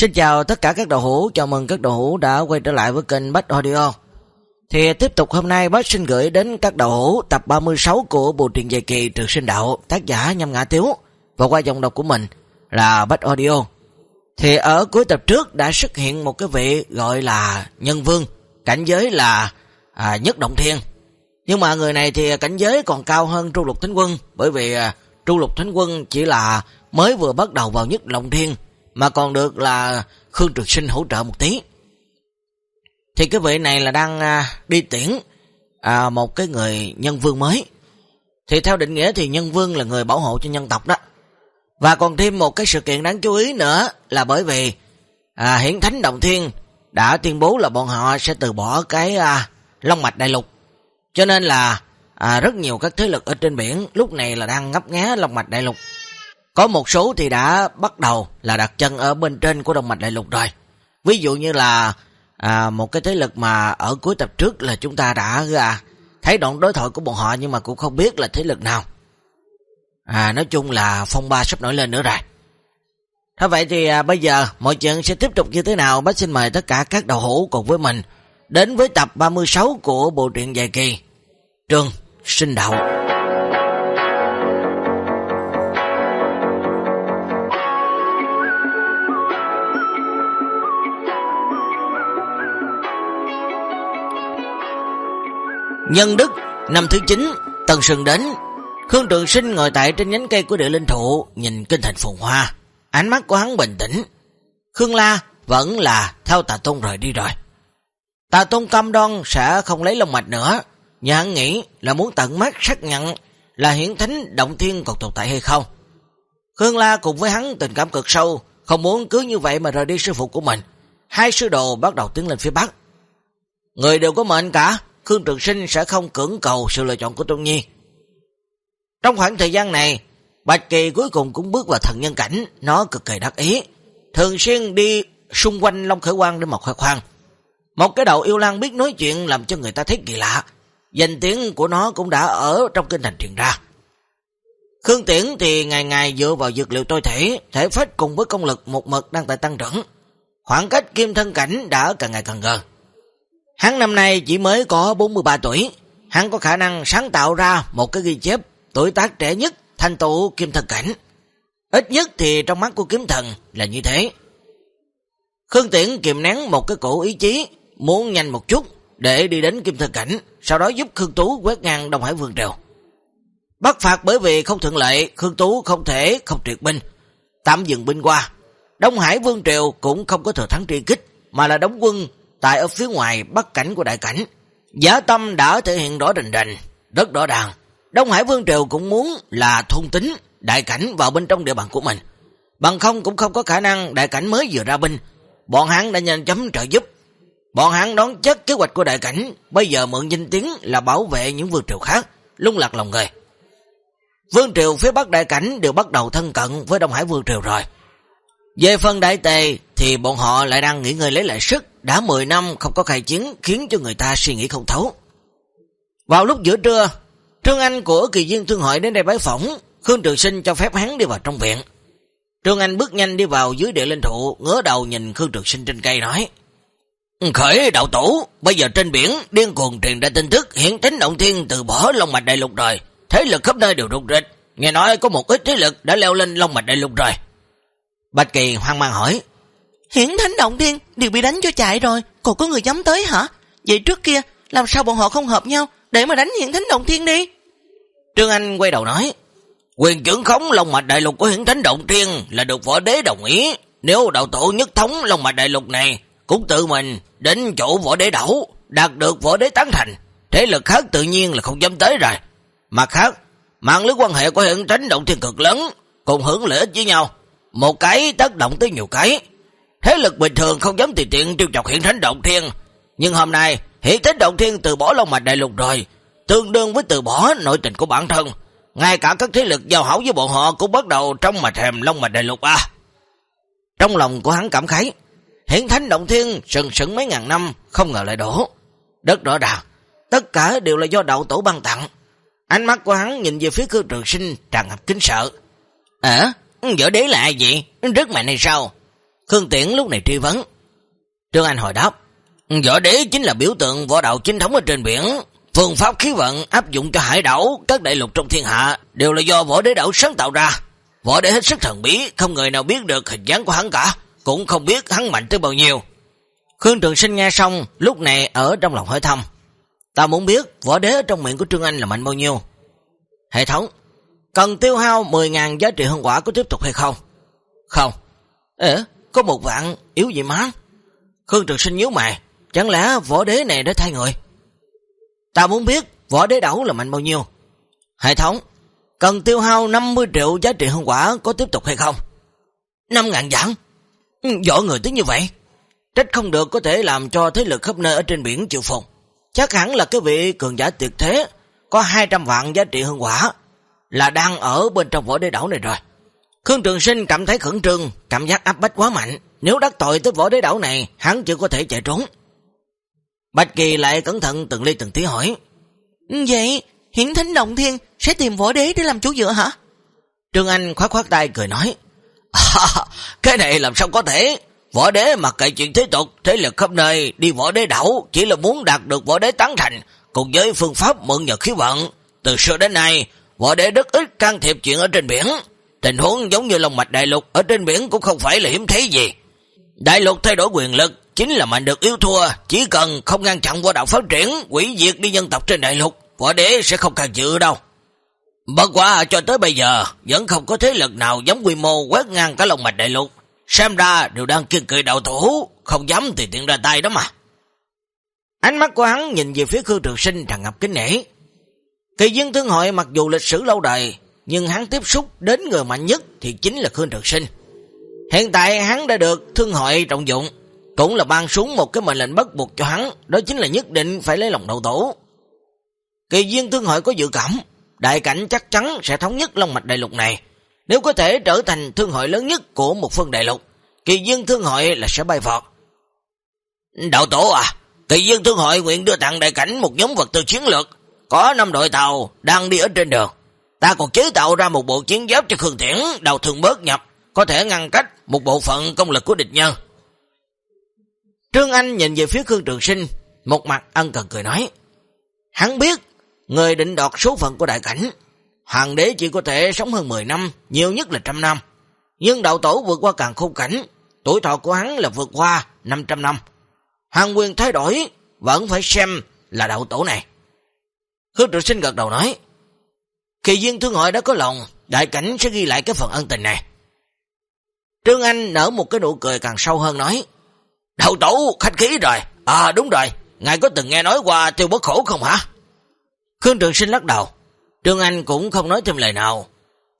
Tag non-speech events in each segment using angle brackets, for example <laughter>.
Xin chào tất cả các đầu hữu, chào mừng các đầu hữu đã quay trở lại với kênh Bách Audio. Thì tiếp tục hôm nay Bách xin gửi đến các đầu hữu tập 36 của bộ truyện dài kỳ Trường Sinh Đạo, tác giả Nhâm Ngã Tiếu và qua dòng đọc của mình là Bách Audio. Thì ở cuối tập trước đã xuất hiện một cái vị gọi là Nhân Vương, cảnh giới là à, Nhất Động Thiên. Nhưng mà người này thì cảnh giới còn cao hơn Tru Lục Thánh Quân bởi vì à, Tru Lục Thánh Quân chỉ là mới vừa bắt đầu vào Nhất Động Thiên mà còn được là Khương Trực Sinh hỗ trợ một tí. Thì cái vị này là đang à, đi tiễn à, một cái người nhân vương mới. Thì theo định nghĩa thì nhân vương là người bảo hộ cho nhân tộc đó. Và còn thêm một cái sự kiện đáng chú ý nữa là bởi vì à, Hiển Thánh Động Thiên đã tuyên bố là bọn họ sẽ từ bỏ cái à, Long Mạch Đại Lục. Cho nên là à, rất nhiều các thế lực ở trên biển lúc này là đang ngấp nghé Long Mạch Đại Lục. Có một số thì đã bắt đầu là đặt chân ở bên trên của Đông Mạch Đại Lục rồi. Ví dụ như là à, một cái thế lực mà ở cuối tập trước là chúng ta đã à, thấy đoạn đối thoại của bọn họ nhưng mà cũng không biết là thế lực nào. À, nói chung là phong ba sắp nổi lên nữa rồi. Thế vậy thì à, bây giờ mọi chuyện sẽ tiếp tục như thế nào? Bác xin mời tất cả các đầu hữu cùng với mình đến với tập 36 của bộ truyện dài kỳ Trường Sinh Đạo. Nhân Đức, năm thứ 9, Tần Sừng đến. Khương Trường Sinh ngồi tại trên nhánh cây của địa linh thụ, nhìn kinh thành phùng hoa. Ánh mắt của hắn bình tĩnh. Khương La vẫn là theo tà tôn rời đi rồi. Tà tôn cam đoan sẽ không lấy lông mạch nữa. Nhà hắn nghĩ là muốn tận mắt xác nhận là hiển thánh động thiên còn tồn tại hay không. Khương La cùng với hắn tình cảm cực sâu, không muốn cứ như vậy mà rời đi sư phụ của mình. Hai sư đồ bắt đầu tiến lên phía bắc. Người đều có mệnh cả, Khương Trường Sinh sẽ không cưỡng cầu sự lựa chọn của Tôn Nhi. Trong khoảng thời gian này, Bạch Kỳ cuối cùng cũng bước vào thần nhân cảnh, nó cực kỳ đắc ý, thường xuyên đi xung quanh Long Khởi Quang để mà khoe khoang. Một cái đầu yêu lang biết nói chuyện làm cho người ta thấy kỳ lạ, danh tiếng của nó cũng đã ở trong kinh thành truyền ra. Khương Tiễn thì ngày ngày dựa vào dược liệu tôi thể, thể phách cùng với công lực một mực đang tại tăng trưởng. Khoảng cách kim thân cảnh đã càng ngày càng gần. Hắn năm nay chỉ mới có 43 tuổi, hắn có khả năng sáng tạo ra một cái ghi chép tuổi tác trẻ nhất thanh tựu kim thần cảnh. Ít nhất thì trong mắt của kiếm thần là như thế. Khương Tiễn kiềm nén một cái cổ ý chí, muốn nhanh một chút để đi đến kim thần cảnh, sau đó giúp Khương Tú quét ngang Đông Hải Vương Triều. Bắt phạt bởi vì không thuận lệ, Khương Tú không thể không triệt binh, tạm dừng binh qua. Đông Hải Vương Triều cũng không có thừa thắng tri kích, mà là đóng quân tại ở phía ngoài bắc cảnh của đại cảnh. Giả tâm đã thể hiện rõ rành rành, rất rõ ràng. Đông Hải Vương Triều cũng muốn là thôn tính đại cảnh vào bên trong địa bàn của mình. Bằng không cũng không có khả năng đại cảnh mới vừa ra binh. Bọn hắn đã nhanh chấm trợ giúp. Bọn hắn đón chất kế hoạch của đại cảnh, bây giờ mượn danh tiếng là bảo vệ những vương triều khác, lung lạc lòng người. Vương triều phía bắc đại cảnh đều bắt đầu thân cận với Đông Hải Vương triều rồi. Về phần đại tề thì bọn họ lại đang nghỉ ngơi lấy lại sức, đã 10 năm không có khai chiến khiến cho người ta suy nghĩ không thấu. Vào lúc giữa trưa, Trương Anh của kỳ viên thương hội đến đây bái phỏng, Khương Trường Sinh cho phép hắn đi vào trong viện. Trương Anh bước nhanh đi vào dưới địa linh thụ, ngỡ đầu nhìn Khương Trường Sinh trên cây nói. Khởi đạo tổ, bây giờ trên biển điên cuồng truyền ra tin tức hiện tính động thiên từ bỏ Long Mạch Đại Lục rồi. Thế lực khắp nơi đều rụt rịch. Nghe nói có một ít thế lực đã leo lên Long Mạch Đại Lục rồi. Bạch Kỳ hoang mang hỏi. Hiển thánh động thiên đều bị đánh cho chạy rồi, còn có người dám tới hả? Vậy trước kia, làm sao bọn họ không hợp nhau để mà đánh hiển thánh động thiên đi? Trương Anh quay đầu nói, quyền trưởng khống Long Mạch Đại Lục của hiển thánh động thiên là được võ đế đồng ý. Nếu đạo tổ nhất thống Long Mạch Đại Lục này, cũng tự mình đến chỗ võ đế đảo, đạt được võ đế tán thành. Thế lực khác tự nhiên là không dám tới rồi. Mặt khác, mạng lưới quan hệ của hiển thánh động thiên cực lớn, cùng hưởng lợi ích với nhau. Một cái tác động tới nhiều cái. Thế lực bình thường không dám tùy tiện tiêu chọc hiện thánh động thiên. Nhưng hôm nay, hiện thánh động thiên từ bỏ Long Mạch Đại Lục rồi. Tương đương với từ bỏ nội tình của bản thân. Ngay cả các thế lực giao hảo với bọn họ cũng bắt đầu trong mà thèm Long Mạch Đại Lục à. Trong lòng của hắn cảm khái, hiện thánh động thiên sừng sững mấy ngàn năm, không ngờ lại đổ. Đất rõ ràng, tất cả đều là do đạo tổ ban tặng. Ánh mắt của hắn nhìn về phía cư trường sinh tràn ngập kính sợ. À, Ừ, võ đế là ai vậy? Rất mạnh hay sao? Khương Tiễn lúc này truy vấn. Trương Anh hồi đáp. Ừ, võ đế chính là biểu tượng võ đạo chính thống ở trên biển. Phương pháp khí vận áp dụng cho hải đảo, các đại lục trong thiên hạ đều là do võ đế đảo sáng tạo ra. Võ đế hết sức thần bí, không người nào biết được hình dáng của hắn cả, cũng không biết hắn mạnh tới bao nhiêu. Khương Trường Sinh nghe xong, lúc này ở trong lòng hỏi thăm. Ta muốn biết võ đế trong miệng của Trương Anh là mạnh bao nhiêu. Hệ thống, cần tiêu hao 10.000 giá trị hương quả có tiếp tục hay không? Không. Ê, có một vạn, yếu gì má? Khương Trường Sinh nhíu mày, chẳng lẽ võ đế này đã thay người? Ta muốn biết võ đế đấu là mạnh bao nhiêu. Hệ thống, cần tiêu hao 50 triệu giá trị hương quả có tiếp tục hay không? 5.000 giảng. Ừ, võ người tính như vậy. Trách không được có thể làm cho thế lực khắp nơi ở trên biển chịu phục. Chắc hẳn là cái vị cường giả tuyệt thế có 200 vạn giá trị hương quả là đang ở bên trong võ đế đảo này rồi. Khương Trường Sinh cảm thấy khẩn trương, cảm giác áp bách quá mạnh. Nếu đắc tội tới võ đế đảo này, hắn chưa có thể chạy trốn. Bạch Kỳ lại cẩn thận từng ly từng tí hỏi. Vậy, hiển thánh động thiên sẽ tìm võ đế để làm chỗ dựa hả? Trương Anh khoát khoát tay cười nói. À, cái này làm sao có thể? Võ đế mặc kệ chuyện thế tục, thế lực khắp nơi đi võ đế đảo chỉ là muốn đạt được võ đế tán thành, cùng với phương pháp mượn nhật khí vận. Từ xưa đến nay, võ đế rất ít can thiệp chuyện ở trên biển. Tình huống giống như lòng mạch đại lục ở trên biển cũng không phải là hiếm thấy gì. Đại lục thay đổi quyền lực chính là mạnh được yếu thua, chỉ cần không ngăn chặn qua đạo phát triển, quỷ diệt đi dân tộc trên đại lục, võ đế sẽ không càng dự đâu. Bất quả cho tới bây giờ, vẫn không có thế lực nào giống quy mô quét ngang cả lòng mạch đại lục. Xem ra đều đang kiên cười đầu thủ, không dám tùy tiện ra tay đó mà. Ánh mắt của hắn nhìn về phía Khương Trường Sinh tràn ngập kính nể. Kỳ dân thương hội mặc dù lịch sử lâu đời, nhưng hắn tiếp xúc đến người mạnh nhất thì chính là Khương Trường Sinh. Hiện tại hắn đã được thương hội trọng dụng, cũng là ban xuống một cái mệnh lệnh bắt buộc cho hắn, đó chính là nhất định phải lấy lòng đầu tổ. Kỳ viên thương hội có dự cảm, đại cảnh chắc chắn sẽ thống nhất Long Mạch Đại Lục này. Nếu có thể trở thành thương hội lớn nhất của một phương đại lục, kỳ dương thương hội là sẽ bay vọt. Đạo tổ à, kỳ dương thương hội nguyện đưa tặng đại cảnh một nhóm vật tư chiến lược, có năm đội tàu đang đi ở trên đường. Ta còn chế tạo ra một bộ chiến giáp cho Khương Thiển, đầu thường bớt nhập, có thể ngăn cách một bộ phận công lực của địch nhân. Trương Anh nhìn về phía Khương Trường Sinh, một mặt ân cần cười nói. Hắn biết, người định đoạt số phận của đại cảnh. Hoàng đế chỉ có thể sống hơn 10 năm, nhiều nhất là trăm năm. Nhưng đạo tổ vượt qua càng khung cảnh, tuổi thọ của hắn là vượt qua 500 năm. Hoàng quyền thay đổi, vẫn phải xem là đạo tổ này. Khương Trường Sinh gật đầu nói, Kỳ viên thương hội đã có lòng, đại cảnh sẽ ghi lại cái phần ân tình này. Trương Anh nở một cái nụ cười càng sâu hơn nói, Đạo tổ khách khí rồi. À đúng rồi, ngài có từng nghe nói qua tiêu bất khổ không hả? Khương Trường Sinh lắc đầu. Trương Anh cũng không nói thêm lời nào.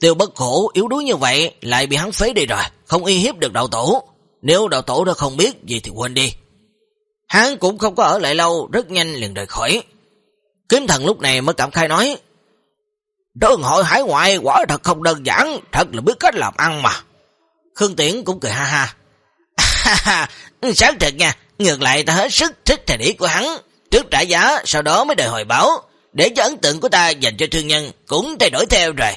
Tiêu bất khổ yếu đuối như vậy lại bị hắn phế đi rồi, không uy hiếp được đạo tổ. Nếu đạo tổ đã không biết gì thì quên đi. Hắn cũng không có ở lại lâu, rất nhanh liền rời khỏi. Kiếm thần lúc này mới cảm khai nói, Đơn hội hải ngoại quả thật không đơn giản, thật là biết cách làm ăn mà. Khương Tiễn cũng cười ha ha. Ha <laughs> Sáng thật nha, ngược lại ta hết sức thích thành ý của hắn, trước trả giá, sau đó mới đòi hồi báo, để cho ấn tượng của ta dành cho thương nhân cũng thay đổi theo rồi.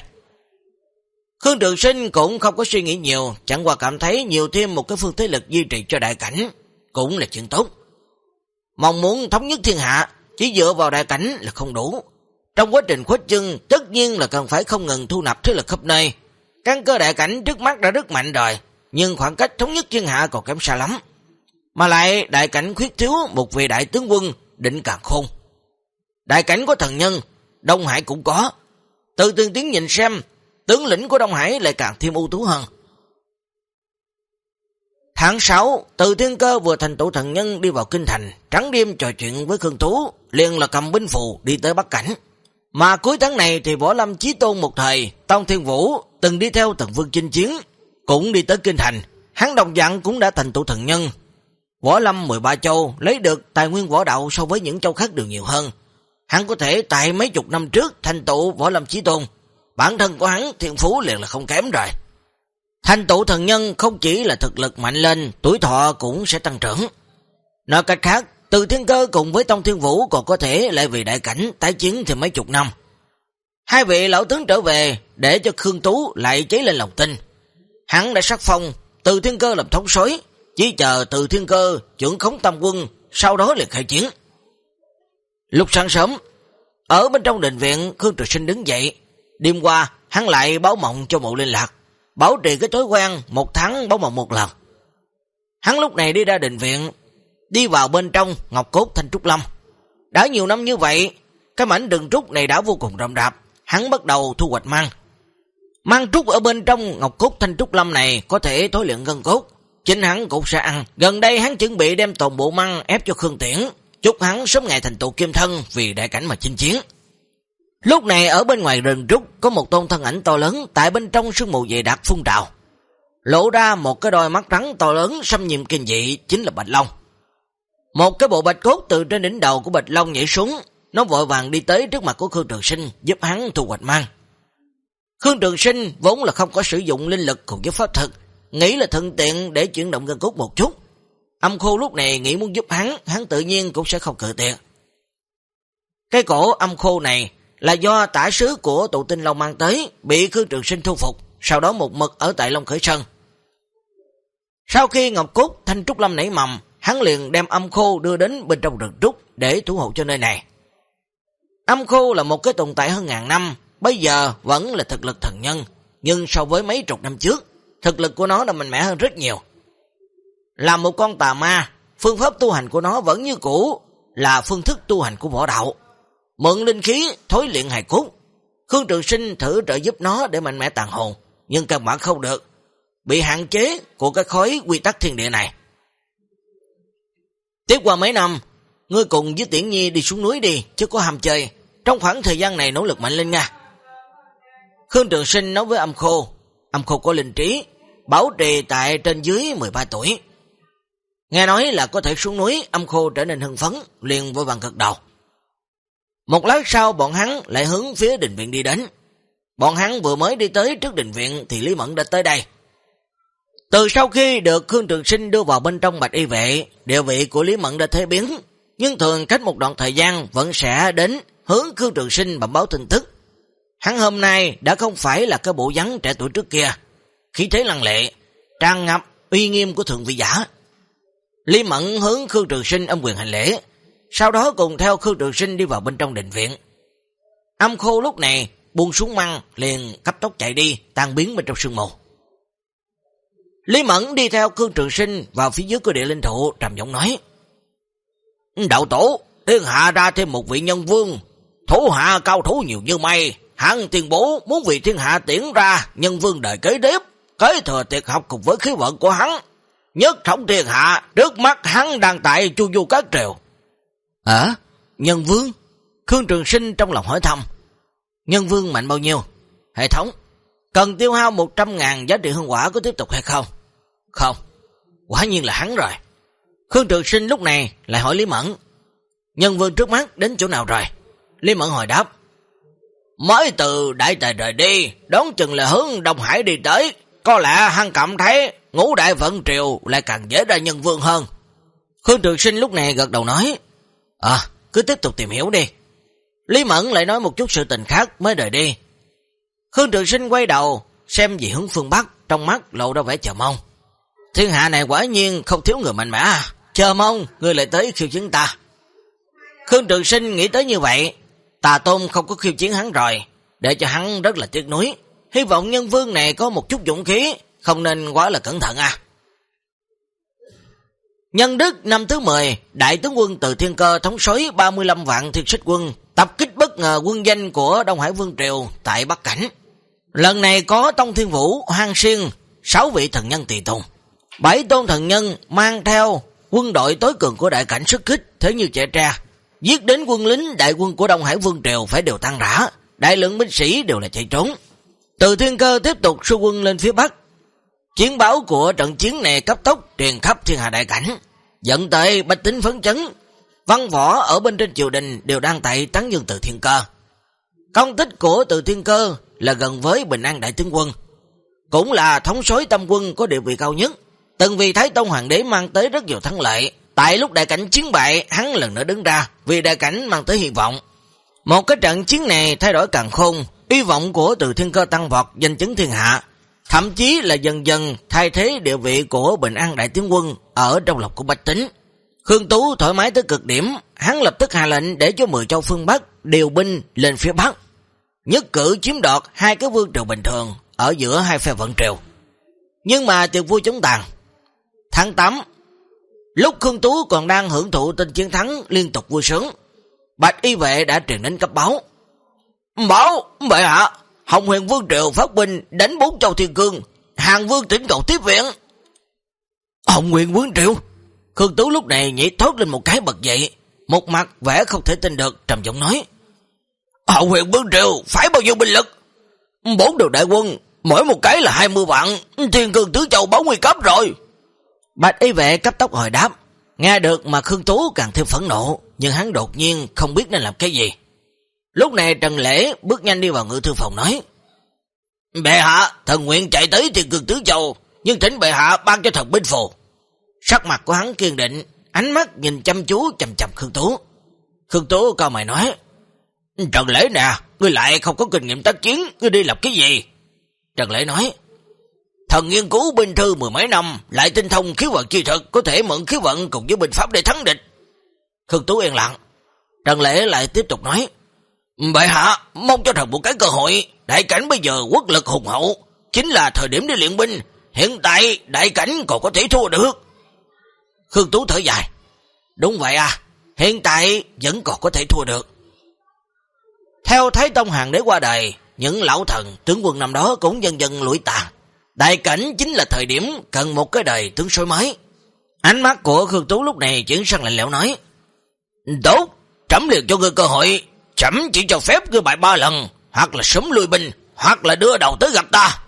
Khương Trường Sinh cũng không có suy nghĩ nhiều, chẳng qua cảm thấy nhiều thêm một cái phương thế lực duy trì cho đại cảnh, cũng là chuyện tốt. Mong muốn thống nhất thiên hạ, chỉ dựa vào đại cảnh là không đủ. Trong quá trình khuếch chân, tất nhiên là cần phải không ngừng thu nạp thế lực khắp nơi. Căn cơ đại cảnh trước mắt đã rất mạnh rồi, nhưng khoảng cách thống nhất thiên hạ còn kém xa lắm. Mà lại đại cảnh khuyết thiếu một vị đại tướng quân định càng khôn. Đại cảnh có thần nhân, Đông Hải cũng có. Từ tương tiếng nhìn xem, tướng lĩnh của Đông Hải lại càng thêm ưu tú hơn. Tháng 6, từ thiên cơ vừa thành tụ thần nhân đi vào kinh thành, trắng đêm trò chuyện với Khương Tú, liền là cầm binh phù đi tới Bắc Cảnh. Mà cuối tháng này thì Võ Lâm Chí Tôn một thời, Tông Thiên Vũ từng đi theo thần vương chinh chiến, cũng đi tới kinh thành. Hắn đồng dạng cũng đã thành tụ thần nhân, Võ Lâm 13 châu lấy được tài nguyên võ đạo so với những châu khác đều nhiều hơn. Hắn có thể tại mấy chục năm trước thành tụ Võ Lâm Chí Tôn. Bản thân của hắn thiện phú liền là không kém rồi. Thành tụ thần nhân không chỉ là thực lực mạnh lên, tuổi thọ cũng sẽ tăng trưởng. Nói cách khác, từ thiên cơ cùng với Tông Thiên Vũ còn có thể lại vì đại cảnh tái chiến thì mấy chục năm. Hai vị lão tướng trở về để cho Khương Tú lại cháy lên lòng tin. Hắn đã sắc phong từ thiên cơ làm thống sối, chỉ chờ từ thiên cơ trưởng khống tam quân, sau đó liền khai chiến. Lúc sáng sớm, ở bên trong đình viện, Khương Trực Sinh đứng dậy. Đêm qua, hắn lại báo mộng cho mụ liên lạc, bảo trì cái thói quen một tháng báo mộng một lần. Hắn lúc này đi ra đình viện, đi vào bên trong ngọc cốt thanh trúc lâm. Đã nhiều năm như vậy, cái mảnh rừng trúc này đã vô cùng rộng rạp, hắn bắt đầu thu hoạch mang. Mang trúc ở bên trong ngọc cốt thanh trúc lâm này có thể thối luyện gân cốt, chính hắn cũng sẽ ăn. Gần đây hắn chuẩn bị đem toàn bộ măng ép cho Khương Tiễn, chúc hắn sớm ngày thành tựu kim thân vì đại cảnh mà chinh chiến. Lúc này ở bên ngoài rừng trúc có một tôn thân ảnh to lớn tại bên trong sương mù dày đặc phun trào. Lộ ra một cái đôi mắt trắng to lớn xâm nhiệm kinh dị chính là Bạch Long. Một cái bộ bạch cốt từ trên đỉnh đầu của Bạch Long nhảy xuống, nó vội vàng đi tới trước mặt của Khương Trường Sinh giúp hắn thu hoạch mang. Khương Trường Sinh vốn là không có sử dụng linh lực cùng với pháp thực, nghĩ là thuận tiện để chuyển động gân cốt một chút. Âm khô lúc này nghĩ muốn giúp hắn, hắn tự nhiên cũng sẽ không cự tiện. Cái cổ âm khô này là do tả sứ của tụ tinh Long mang tới, bị Khương Trường Sinh thu phục, sau đó một mực ở tại Long Khởi Sơn. Sau khi Ngọc Cốt Thanh Trúc Lâm nảy mầm, hắn liền đem âm khô đưa đến bên trong rừng trúc để thủ hộ cho nơi này. Âm khô là một cái tồn tại hơn ngàn năm, bây giờ vẫn là thực lực thần nhân, nhưng so với mấy chục năm trước, thực lực của nó đã mạnh mẽ hơn rất nhiều. Là một con tà ma, phương pháp tu hành của nó vẫn như cũ, là phương thức tu hành của võ đạo. Mượn linh khí, thối luyện hài cốt. Khương Trường Sinh thử trợ giúp nó để mạnh mẽ tàn hồn, nhưng căn bản không được, bị hạn chế của cái khối quy tắc thiên địa này. Tiếp qua mấy năm, ngươi cùng với Tiễn Nhi đi xuống núi đi, chứ có ham chơi. Trong khoảng thời gian này nỗ lực mạnh lên nha. Khương Trường Sinh nói với âm khô, âm khô có linh trí, bảo trì tại trên dưới 13 tuổi. Nghe nói là có thể xuống núi, âm khô trở nên hưng phấn, liền vội vàng cực đầu. Một lát sau bọn hắn lại hướng phía đình viện đi đến. Bọn hắn vừa mới đi tới trước đình viện thì Lý Mẫn đã tới đây. Từ sau khi được Khương Trường Sinh đưa vào bên trong bạch y vệ, địa vị của Lý Mẫn đã thay biến, nhưng thường cách một đoạn thời gian vẫn sẽ đến hướng Khương Trường Sinh bẩm báo tin tức. Hắn hôm nay đã không phải là cái bộ dáng trẻ tuổi trước kia, khí thế lăng lệ, trang ngập uy nghiêm của thượng vị giả. Lý Mẫn hướng Khương Trường Sinh âm quyền hành lễ, sau đó cùng theo Khương Trường Sinh đi vào bên trong đình viện. Âm khô lúc này buông xuống măng liền cấp tốc chạy đi, tan biến bên trong sương mù. Lý Mẫn đi theo Khương Trường Sinh vào phía dưới cơ địa linh thụ trầm giọng nói: "Đạo tổ, thiên hạ ra thêm một vị nhân vương, thủ hạ cao thủ nhiều như mây, hắn tuyên bố muốn vì thiên hạ tiễn ra nhân vương đời kế tiếp, kế thừa tiệt học cùng với khí vận của hắn, nhất thống thiên hạ, trước mắt hắn đang tại chu du các triều." Hả? nhân vương?" Khương Trường Sinh trong lòng hỏi thầm. "Nhân vương mạnh bao nhiêu?" "Hệ thống Cần tiêu hao 100.000 giá trị hương quả có tiếp tục hay không? Không. Quả nhiên là hắn rồi. Khương Trường Sinh lúc này lại hỏi Lý Mẫn. Nhân vương trước mắt đến chỗ nào rồi? Lý Mẫn hồi đáp. Mới từ đại tài rời đi, đón chừng là hướng Đông Hải đi tới. Có lẽ hắn cảm thấy ngũ đại vận triều lại càng dễ ra nhân vương hơn. Khương Trường Sinh lúc này gật đầu nói. À, cứ tiếp tục tìm hiểu đi. Lý Mẫn lại nói một chút sự tình khác mới rời đi. Khương Trường Sinh quay đầu, xem về hướng phương Bắc, trong mắt lộ ra vẻ chờ mong. Thiên hạ này quả nhiên không thiếu người mạnh mẽ, à. chờ mong người lại tới khiêu chiến ta. Khương Trường Sinh nghĩ tới như vậy, tà tôn không có khiêu chiến hắn rồi, để cho hắn rất là tiếc nuối. Hy vọng nhân vương này có một chút dũng khí, không nên quá là cẩn thận à. Nhân đức năm thứ 10, đại tướng quân từ thiên cơ thống soái 35 vạn thiên xích quân, tập kích bất ngờ quân danh của Đông Hải Vương Triều tại Bắc Cảnh. Lần này có Tông Thiên Vũ, Hoang xuyên 6 vị thần nhân tỳ tùng. Bảy tôn thần nhân mang theo quân đội tối cường của đại cảnh sức kích, thế như trẻ tre. Giết đến quân lính đại quân của Đông Hải Vương Triều phải đều tan rã, đại lượng binh sĩ đều là chạy trốn. Từ thiên cơ tiếp tục xu quân lên phía Bắc. Chiến báo của trận chiến này cấp tốc truyền khắp thiên hạ đại cảnh, dẫn tới bách tính phấn chấn. Văn võ ở bên trên triều đình đều đang tại tán dương từ thiên cơ. Công tích của từ thiên cơ là gần với Bình An Đại Tướng Quân. Cũng là thống sối tâm quân có địa vị cao nhất. Từng vì Thái Tông Hoàng đế mang tới rất nhiều thắng lợi. Tại lúc đại cảnh chiến bại, hắn lần nữa đứng ra vì đại cảnh mang tới hy vọng. Một cái trận chiến này thay đổi càng khôn, hy vọng của từ thiên cơ tăng vọt danh chứng thiên hạ thậm chí là dần dần thay thế địa vị của Bình An Đại Tiến Quân ở trong lòng của Bạch Tính. Khương Tú thoải mái tới cực điểm, hắn lập tức hạ lệnh để cho 10 châu phương Bắc điều binh lên phía Bắc, nhất cử chiếm đoạt hai cái vương triều bình thường ở giữa hai phe vận triều. Nhưng mà tiệc vui chống tàn. Tháng 8, lúc Khương Tú còn đang hưởng thụ tình chiến thắng liên tục vui sướng, Bạch Y Vệ đã truyền đến cấp báo. Báo, bệ hạ, Hồng huyền vương triều phát binh đánh bốn châu thiên cương, hàng vương tỉnh cầu tiếp viện. Hồng huyền vương triệu? Khương Tú lúc này nhảy thoát lên một cái bật dậy, một mặt vẻ không thể tin được, trầm giọng nói. Hồng huyền vương triều phải bao nhiêu binh lực? Bốn đầu đại quân, mỗi một cái là 20 vạn, thiên cương tứ châu báo nguy cấp rồi. Bạch y vệ cấp tốc hồi đáp, nghe được mà Khương Tú càng thêm phẫn nộ, nhưng hắn đột nhiên không biết nên làm cái gì. Lúc này Trần Lễ bước nhanh đi vào ngự thư phòng nói, Bệ hạ, thần nguyện chạy tới thì cực tứ châu, nhưng thỉnh bệ hạ ban cho thần binh phù. Sắc mặt của hắn kiên định, ánh mắt nhìn chăm chú chầm chầm Khương Tú. Khương Tú cao mày nói, Trần Lễ nè, ngươi lại không có kinh nghiệm tác chiến, ngươi đi làm cái gì? Trần Lễ nói, Thần nghiên cứu binh thư mười mấy năm, lại tinh thông khí vận chi thực, có thể mượn khí vận cùng với binh pháp để thắng địch. Khương Tú yên lặng. Trần Lễ lại tiếp tục nói, Bệ hạ, mong cho thần một cái cơ hội, đại cảnh bây giờ quốc lực hùng hậu, chính là thời điểm để luyện binh, hiện tại đại cảnh còn có thể thua được. Khương Tú thở dài, đúng vậy à, hiện tại vẫn còn có thể thua được. Theo Thái Tông Hàng đế qua đời, những lão thần, tướng quân năm đó cũng dần dần lụi tàn. Đại cảnh chính là thời điểm cần một cái đời tướng sôi mới. Ánh mắt của Khương Tú lúc này chuyển sang lạnh lẽo nói, Tốt, trẫm liền cho ngươi cơ hội, trẫm chỉ cho phép ngươi bại ba lần, hoặc là sớm lui binh, hoặc là đưa đầu tới gặp ta.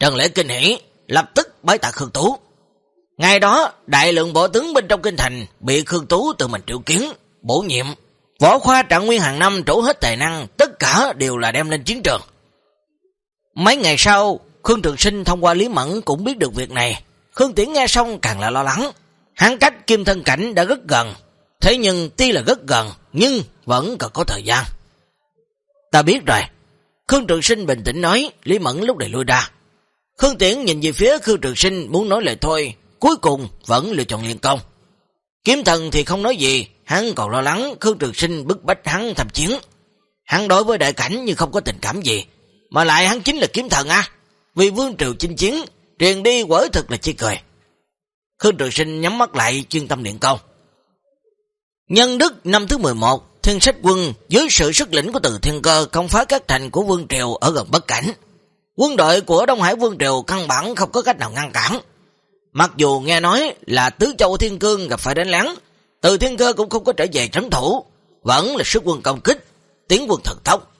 Trần Lễ kinh hỉ, lập tức bái tạ Khương Tú. Ngày đó, đại lượng bộ tướng bên trong kinh thành bị Khương Tú tự mình triệu kiến, bổ nhiệm. Võ khoa trạng nguyên hàng năm trổ hết tài năng, tất cả đều là đem lên chiến trường. Mấy ngày sau, Khương Trường Sinh thông qua Lý Mẫn cũng biết được việc này. Khương Tiễn nghe xong càng là lo lắng. Hắn cách kim thân cảnh đã rất gần. Thế nhưng tuy là rất gần, nhưng vẫn còn có thời gian. Ta biết rồi. Khương Trường Sinh bình tĩnh nói, Lý Mẫn lúc này lui ra. Khương Tiễn nhìn về phía Khương Trường Sinh muốn nói lời thôi, cuối cùng vẫn lựa chọn liên công. Kiếm thần thì không nói gì, hắn còn lo lắng Khương Trường Sinh bức bách hắn tham chiến. Hắn đối với đại cảnh như không có tình cảm gì, mà lại hắn chính là kiếm thần à. Vì vương triều chinh chiến, truyền đi quở thực là chi cười. Khương Trường Sinh nhắm mắt lại chuyên tâm luyện công. Nhân đức năm thứ 11, thiên sách quân dưới sự sức lĩnh của từ thiên cơ công phá các thành của vương triều ở gần bất cảnh. Quân đội của Đông Hải vương triều căn bản không có cách nào ngăn cản. Mặc dù nghe nói là tứ châu thiên cương gặp phải đánh lắng, từ thiên cơ cũng không có trở về trấn thủ, vẫn là sức quân công kích, tiến quân thần tốc.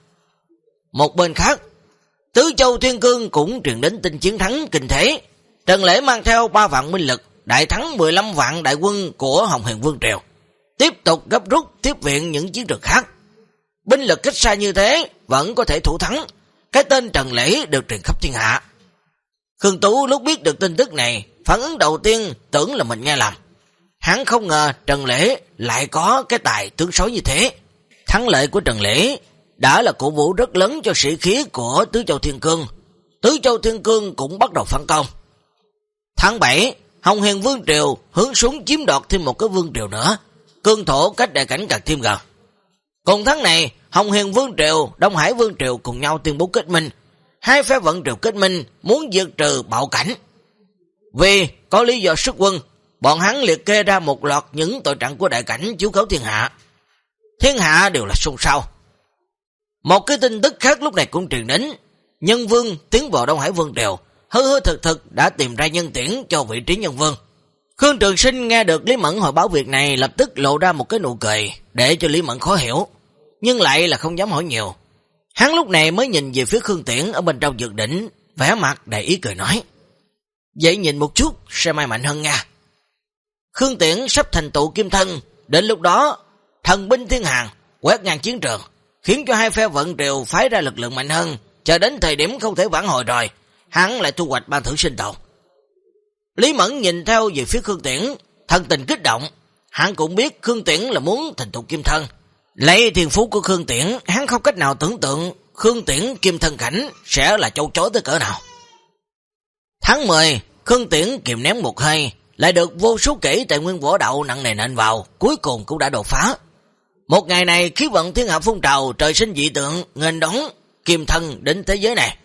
Một bên khác, tứ châu thiên cương cũng truyền đến tin chiến thắng kinh thế. Trần Lễ mang theo 3 vạn minh lực, đại thắng 15 vạn đại quân của Hồng Hiền Vương Triều tiếp tục gấp rút tiếp viện những chiến trường khác. Binh lực cách xa như thế vẫn có thể thủ thắng, cái tên Trần Lễ được truyền khắp thiên hạ. Khương Tú lúc biết được tin tức này, phản ứng đầu tiên tưởng là mình nghe lầm. Hắn không ngờ Trần Lễ lại có cái tài tướng sói như thế. Thắng lợi của Trần Lễ đã là cổ vũ rất lớn cho sĩ khí của Tứ Châu Thiên Cương. Tứ Châu Thiên Cương cũng bắt đầu phản công. Tháng 7, Hồng Hiền Vương Triều hướng xuống chiếm đoạt thêm một cái vương triều nữa cương thổ cách đại cảnh càng thêm gần. Cùng tháng này, Hồng Hiền Vương Triều, Đông Hải Vương Triều cùng nhau tuyên bố kết minh. Hai phe vận triều kết minh muốn diệt trừ bạo cảnh. Vì có lý do sức quân, bọn hắn liệt kê ra một loạt những tội trạng của đại cảnh chiếu khấu thiên hạ. Thiên hạ đều là xung xao Một cái tin tức khác lúc này cũng truyền đến. Nhân vương tiến vào Đông Hải Vương Triều, hư hư thực thực đã tìm ra nhân tiễn cho vị trí nhân vương. Khương Trường Sinh nghe được Lý Mẫn hỏi báo việc này lập tức lộ ra một cái nụ cười để cho Lý Mẫn khó hiểu, nhưng lại là không dám hỏi nhiều. Hắn lúc này mới nhìn về phía Khương Tiễn ở bên trong dược đỉnh, vẻ mặt đầy ý cười nói. Vậy nhìn một chút sẽ may mạnh hơn nha. Khương Tiễn sắp thành tụ kim thân, đến lúc đó thần binh thiên hàng quét ngang chiến trường, khiến cho hai phe vận triều phái ra lực lượng mạnh hơn, chờ đến thời điểm không thể vãn hồi rồi, hắn lại thu hoạch ban thử sinh tồn. Lý Mẫn nhìn theo về phía Khương Tiễn, thân tình kích động. Hắn cũng biết Khương Tiễn là muốn thành tục kim thân. Lấy thiền phú của Khương Tiễn, hắn không cách nào tưởng tượng Khương Tiễn kim thân cảnh sẽ là châu chối tới cỡ nào. Tháng 10, Khương Tiễn kiềm ném một hơi, lại được vô số kỹ tài nguyên võ đậu nặng nề nện vào, cuối cùng cũng đã đột phá. Một ngày này, khí vận thiên hạ phun trào, trời sinh dị tượng, nghênh đón, kim thân đến thế giới này.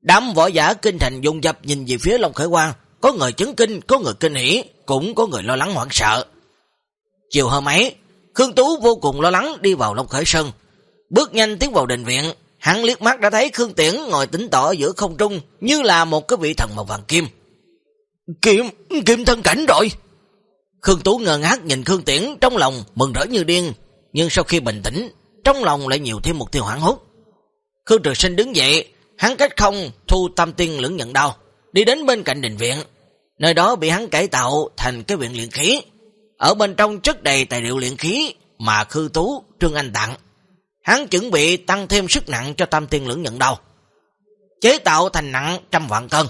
Đám võ giả kinh thành dùng dập nhìn về phía Long Khởi Quang, có người chứng kinh, có người kinh hỉ, cũng có người lo lắng hoảng sợ. Chiều hôm ấy, Khương Tú vô cùng lo lắng đi vào Long Khởi Sơn. Bước nhanh tiến vào đình viện, hắn liếc mắt đã thấy Khương Tiễn ngồi tĩnh tọa giữa không trung như là một cái vị thần màu vàng kim. Kim, kim thân cảnh rồi. Khương Tú ngờ ngác nhìn Khương Tiễn trong lòng mừng rỡ như điên, nhưng sau khi bình tĩnh, trong lòng lại nhiều thêm một tiêu hoảng hốt. Khương Trường Sinh đứng dậy, hắn cách không thu tam tiên lưỡng nhận đau, đi đến bên cạnh đình viện. Nơi đó bị hắn cải tạo thành cái viện luyện khí. Ở bên trong chất đầy tài liệu luyện khí mà Khư Tú, Trương Anh tặng. Hắn chuẩn bị tăng thêm sức nặng cho tam tiên lưỡng nhận đầu Chế tạo thành nặng trăm vạn cân.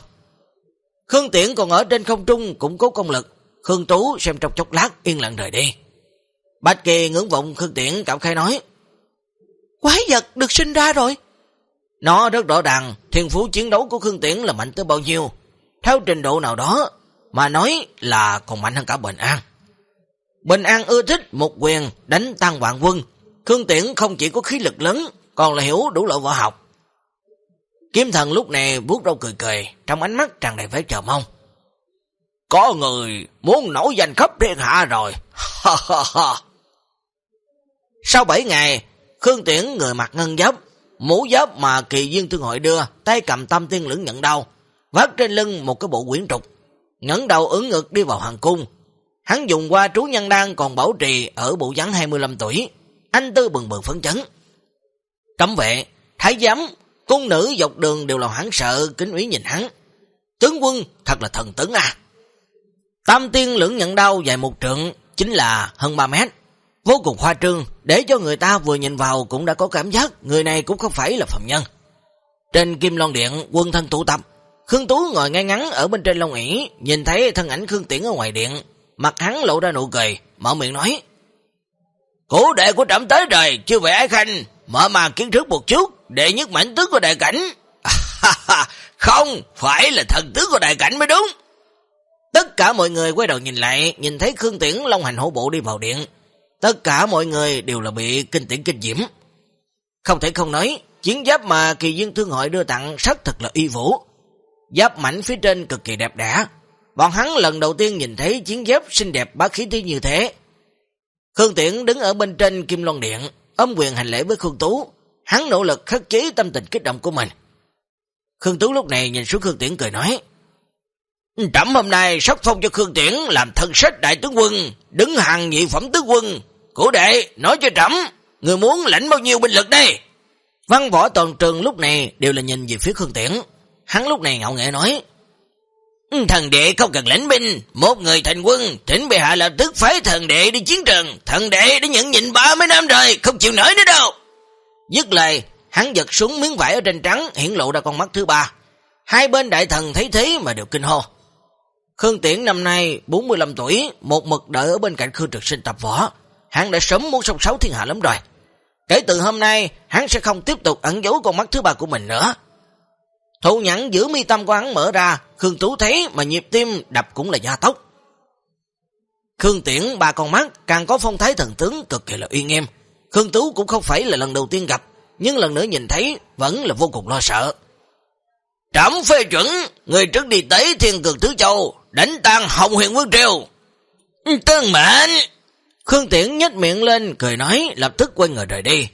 Khương Tiễn còn ở trên không trung cũng cố công lực. Khương Tú xem trong chốc lát yên lặng rời đi. Bạch Kỳ ngưỡng vọng Khương Tiễn cảm khai nói. Quái vật được sinh ra rồi. Nó rất rõ ràng thiên phú chiến đấu của Khương Tiễn là mạnh tới bao nhiêu. Theo trình độ nào đó mà nói là còn mạnh hơn cả Bình An. Bình An ưa thích một quyền đánh tăng vạn quân. Khương Tiễn không chỉ có khí lực lớn còn là hiểu đủ loại võ học. Kiếm thần lúc này vuốt râu cười cười, trong ánh mắt tràn đầy vẻ chờ mong. Có người muốn nổi danh khắp thiên hạ rồi. Sau 7 ngày, Khương Tiễn người mặc ngân giáp, mũ giáp mà kỳ duyên thương hội đưa, tay cầm tam tiên lưỡng nhận đau, vác trên lưng một cái bộ quyển trục, ngẩng đầu ứng ngực đi vào hoàng cung. Hắn dùng qua trú nhân đan còn bảo trì ở bộ dáng 25 tuổi, anh tư bừng bừng phấn chấn. Cấm vệ, thái giám, cung nữ dọc đường đều là hắn sợ, kính úy nhìn hắn. Tướng quân thật là thần tướng à. Tam tiên lưỡng nhận đau dài một trượng, chính là hơn 3 mét. Vô cùng khoa trương, để cho người ta vừa nhìn vào cũng đã có cảm giác người này cũng không phải là phạm nhân. Trên Kim Loan Điện, quân thân tụ tập, Khương Tú ngồi ngay ngắn ở bên trên Long ỉ, nhìn thấy thân ảnh Khương Tiễn ở ngoài điện, mặt hắn lộ ra nụ cười, mở miệng nói. Cổ đệ của trạm tới rồi, chưa về ái khanh, mở màn kiến thức một chút, đệ nhất mảnh tướng của đại cảnh. <laughs> không, phải là thần tướng của đại cảnh mới đúng. Tất cả mọi người quay đầu nhìn lại, nhìn thấy Khương Tiễn Long hành hổ bộ đi vào điện. Tất cả mọi người đều là bị kinh tiễn kinh diễm. Không thể không nói, chiến giáp mà kỳ duyên thương hội đưa tặng rất thật là y vũ. Giáp mảnh phía trên cực kỳ đẹp đẽ. Bọn hắn lần đầu tiên nhìn thấy chiến giáp xinh đẹp bá khí thế như thế. Khương Tiễn đứng ở bên trên Kim Loan Điện, ôm quyền hành lễ với Khương Tú. Hắn nỗ lực khắc chế tâm tình kích động của mình. Khương Tú lúc này nhìn xuống Khương Tiễn cười nói. Trẩm hôm nay sắp phong cho Khương Tiễn làm thân sách đại tướng quân, đứng hàng nhị phẩm tướng quân. Cổ đệ, nói cho trẩm, người muốn lãnh bao nhiêu binh lực đây? Văn võ toàn trường lúc này đều là nhìn về phía Khương Tiễn. Hắn lúc này ngạo nghệ nói, ừ, Thần đệ không cần lãnh binh, một người thành quân, thỉnh bệ hạ lập tức phái thần đệ đi chiến trường, thần đệ đã nhận nhịn ba mấy năm rồi, không chịu nổi nữa đâu. Dứt lời, hắn giật xuống miếng vải ở trên trắng, hiển lộ ra con mắt thứ ba. Hai bên đại thần thấy thế mà đều kinh hô. Khương Tiễn năm nay 45 tuổi, một mực đợi ở bên cạnh Khương Trực Sinh tập võ. Hắn đã sớm muốn song sáu thiên hạ lắm rồi. Kể từ hôm nay, hắn sẽ không tiếp tục ẩn giấu con mắt thứ ba của mình nữa. Thủ nhẫn giữ mi tâm của hắn mở ra, Khương Tú thấy mà nhịp tim đập cũng là gia tốc. Khương Tiễn ba con mắt càng có phong thái thần tướng cực kỳ là uy nghiêm. Khương Tú cũng không phải là lần đầu tiên gặp, nhưng lần nữa nhìn thấy vẫn là vô cùng lo sợ. Trảm phê chuẩn, người trước đi tới thiên cực Thứ châu, đánh tan hồng huyền vương triều. Tân mệnh! Khương Tiễn nhếch miệng lên, cười nói, lập tức quay người rời đi.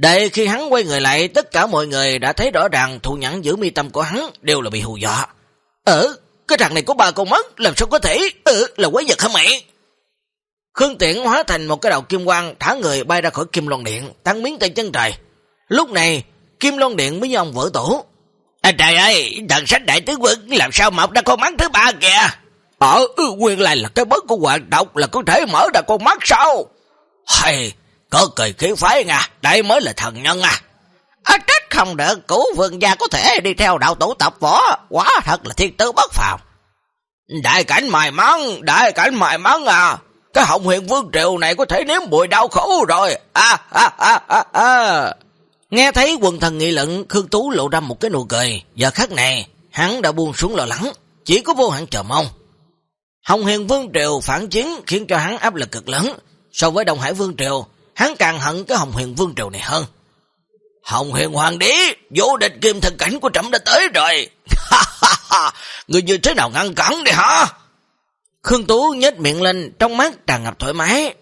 Để khi hắn quay người lại, tất cả mọi người đã thấy rõ ràng thụ nhẫn giữ mi tâm của hắn đều là bị hù dọa. Ờ, cái thằng này có ba con mắt, làm sao có thể? Ừ, là quái vật hả mẹ? Khương Tiễn hóa thành một cái đầu kim quang, thả người bay ra khỏi kim loan điện, tăng miếng tay chân trời. Lúc này, kim loan điện mới nhông vỡ tổ. À, trời ơi, thần sách đại tướng quân làm sao mọc ra con mắt thứ ba kìa? Ờ, ừ, nguyên lại là cái bớt của hoàng độc là có thể mở ra con mắt sao? Hay, có cười khí phái nha, đây mới là thần nhân à. À, trách không được, cũ vườn gia có thể đi theo đạo tổ tập võ, quá thật là thiên tư bất phàm. Đại cảnh mài mắn, đại cảnh mài mắn à, cái hồng huyền vương triều này có thể nếm bụi đau khổ rồi. À, à, à, à, à. Nghe thấy quần thần nghị luận, Khương Tú lộ ra một cái nụ cười. Giờ khắc này, hắn đã buông xuống lo lắng, chỉ có vô hạn chờ mong. Hồng Hiền Vương Triều phản chiến khiến cho hắn áp lực cực lớn. So với Đông Hải Vương Triều, hắn càng hận cái Hồng Hiền Vương Triều này hơn. Hồng Hiền Hoàng đế, vô địch kim thần cảnh của trẫm đã tới rồi. <laughs> Người như thế nào ngăn cản đi hả? Khương Tú nhếch miệng lên, trong mắt tràn ngập thoải mái.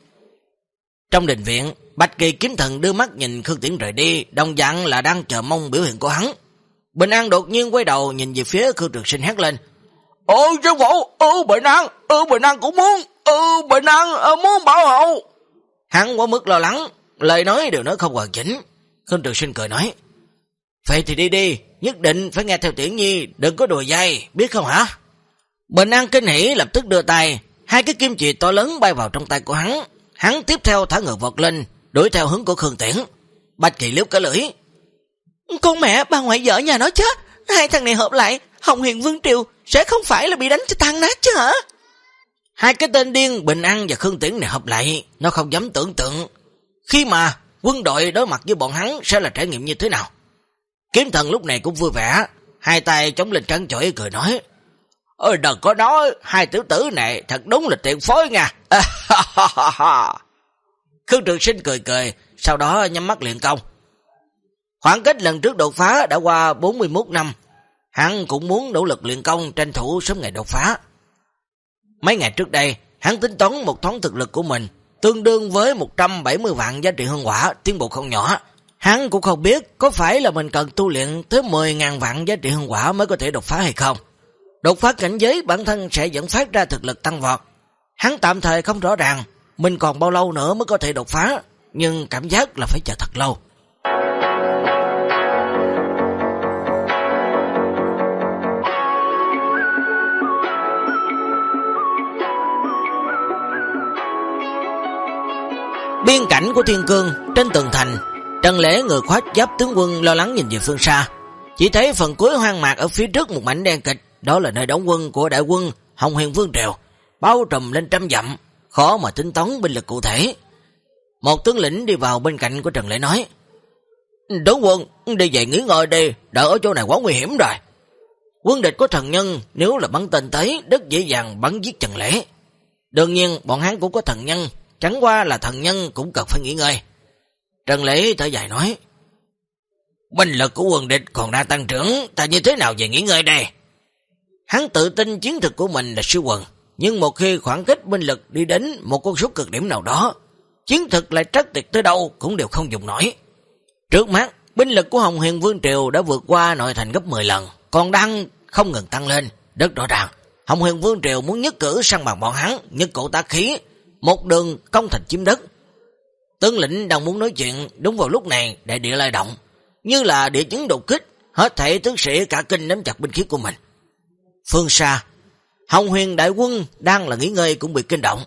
Trong đình viện, Bạch Kỳ kiếm thần đưa mắt nhìn Khương Tiễn rời đi, đồng dạng là đang chờ mong biểu hiện của hắn. Bình An đột nhiên quay đầu nhìn về phía Khương Trực Sinh hét lên. Ôi sư phụ, ư Bình An, ư Bình An cũng muốn, ư Bình An ờ, muốn bảo hộ. Hắn quá mức lo lắng, lời nói đều nói không hoàn chỉnh. Khương Trường Sinh cười nói. Vậy thì đi đi, nhất định phải nghe theo Tiễn Nhi, đừng có đùa dây, biết không hả? Bình An kinh hỉ lập tức đưa tay, hai cái kim chì to lớn bay vào trong tay của hắn. Hắn tiếp theo thả ngược vọt lên, đuổi theo hướng của Khương Tiễn. Bạch Kỳ liếu cả lưỡi. Con mẹ, bà ngoại vợ nhà nó chết hai thằng này hợp lại, Hồng Hiền Vương Triều sẽ không phải là bị đánh cho tan nát chứ hả? Hai cái tên điên Bình An và Khương Tiễn này hợp lại, nó không dám tưởng tượng. Khi mà quân đội đối mặt với bọn hắn sẽ là trải nghiệm như thế nào? Kiếm thần lúc này cũng vui vẻ, hai tay chống lên trắng chổi cười nói. Ôi đừng có nói, hai tiểu tử này thật đúng là tiện phối nha. <laughs> Khương Trường Sinh cười cười, sau đó nhắm mắt luyện công. Khoảng cách lần trước đột phá đã qua 41 năm, hắn cũng muốn nỗ lực luyện công tranh thủ sớm ngày đột phá. Mấy ngày trước đây, hắn tính toán một thoáng thực lực của mình, tương đương với 170 vạn giá trị hương quả, tiến bộ không nhỏ. Hắn cũng không biết có phải là mình cần tu luyện tới 10.000 vạn giá trị hương quả mới có thể đột phá hay không. Đột phá cảnh giới bản thân sẽ dẫn phát ra thực lực tăng vọt. Hắn tạm thời không rõ ràng mình còn bao lâu nữa mới có thể đột phá, nhưng cảm giác là phải chờ thật lâu. Biên cảnh của Thiên Cương, trên tường thành, Trần Lễ người khoát giáp tướng quân lo lắng nhìn về phương xa. Chỉ thấy phần cuối hoang mạc ở phía trước một mảnh đen kịch, đó là nơi đóng quân của đại quân Hồng Huyền Vương Triều, bao trùm lên trăm dặm, khó mà tính toán binh lực cụ thể. Một tướng lĩnh đi vào bên cạnh của Trần Lễ nói, Tướng quân, đi về nghỉ ngơi đi, đỡ ở chỗ này quá nguy hiểm rồi. Quân địch có thần nhân, nếu là bắn tên tới, rất dễ dàng bắn giết Trần Lễ. Đương nhiên, bọn hắn cũng có thần nhân, chẳng qua là thần nhân cũng cần phải nghỉ ngơi. Trần Lễ thở dài nói, Binh lực của quân địch còn đang tăng trưởng, ta như thế nào về nghỉ ngơi đây? Hắn tự tin chiến thực của mình là siêu quần, nhưng một khi khoảng cách binh lực đi đến một con số cực điểm nào đó, chiến thực lại trắc tiệt tới đâu cũng đều không dùng nổi. Trước mắt, binh lực của Hồng Hiền Vương Triều đã vượt qua nội thành gấp 10 lần, còn đang không ngừng tăng lên, rất rõ ràng. Hồng Hiền Vương Triều muốn nhất cử sang bằng bọn hắn, nhất cổ tá khí, một đường công thành chiếm đất. Tướng lĩnh đang muốn nói chuyện, đúng vào lúc này đại địa lai động, như là địa chứng đột kích, hết thể tướng sĩ cả kinh nắm chặt binh khí của mình. Phương xa, Hồng huyền đại quân đang là nghỉ ngơi cũng bị kinh động.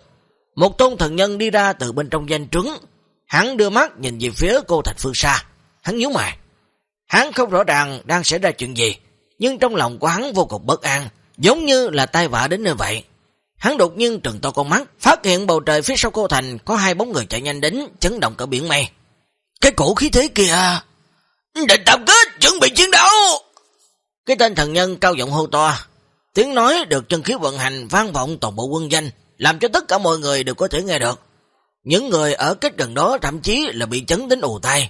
Một tôn thần nhân đi ra từ bên trong danh trứng. Hắn đưa mắt nhìn về phía cô thành phương xa. Hắn nhíu mày. Hắn không rõ ràng đang xảy ra chuyện gì. Nhưng trong lòng của hắn vô cùng bất an. Giống như là tai vạ đến nơi vậy. Hắn đột nhiên trừng to con mắt. Phát hiện bầu trời phía sau cô thành có hai bóng người chạy nhanh đến. Chấn động cả biển mây. Cái cổ khí thế kìa. À? Định tập kết chuẩn bị chiến đấu. Cái tên thần nhân cao giọng hô to Tiếng nói được chân khí vận hành vang vọng toàn bộ quân danh, làm cho tất cả mọi người đều có thể nghe được. Những người ở cách gần đó thậm chí là bị chấn đến ù tai.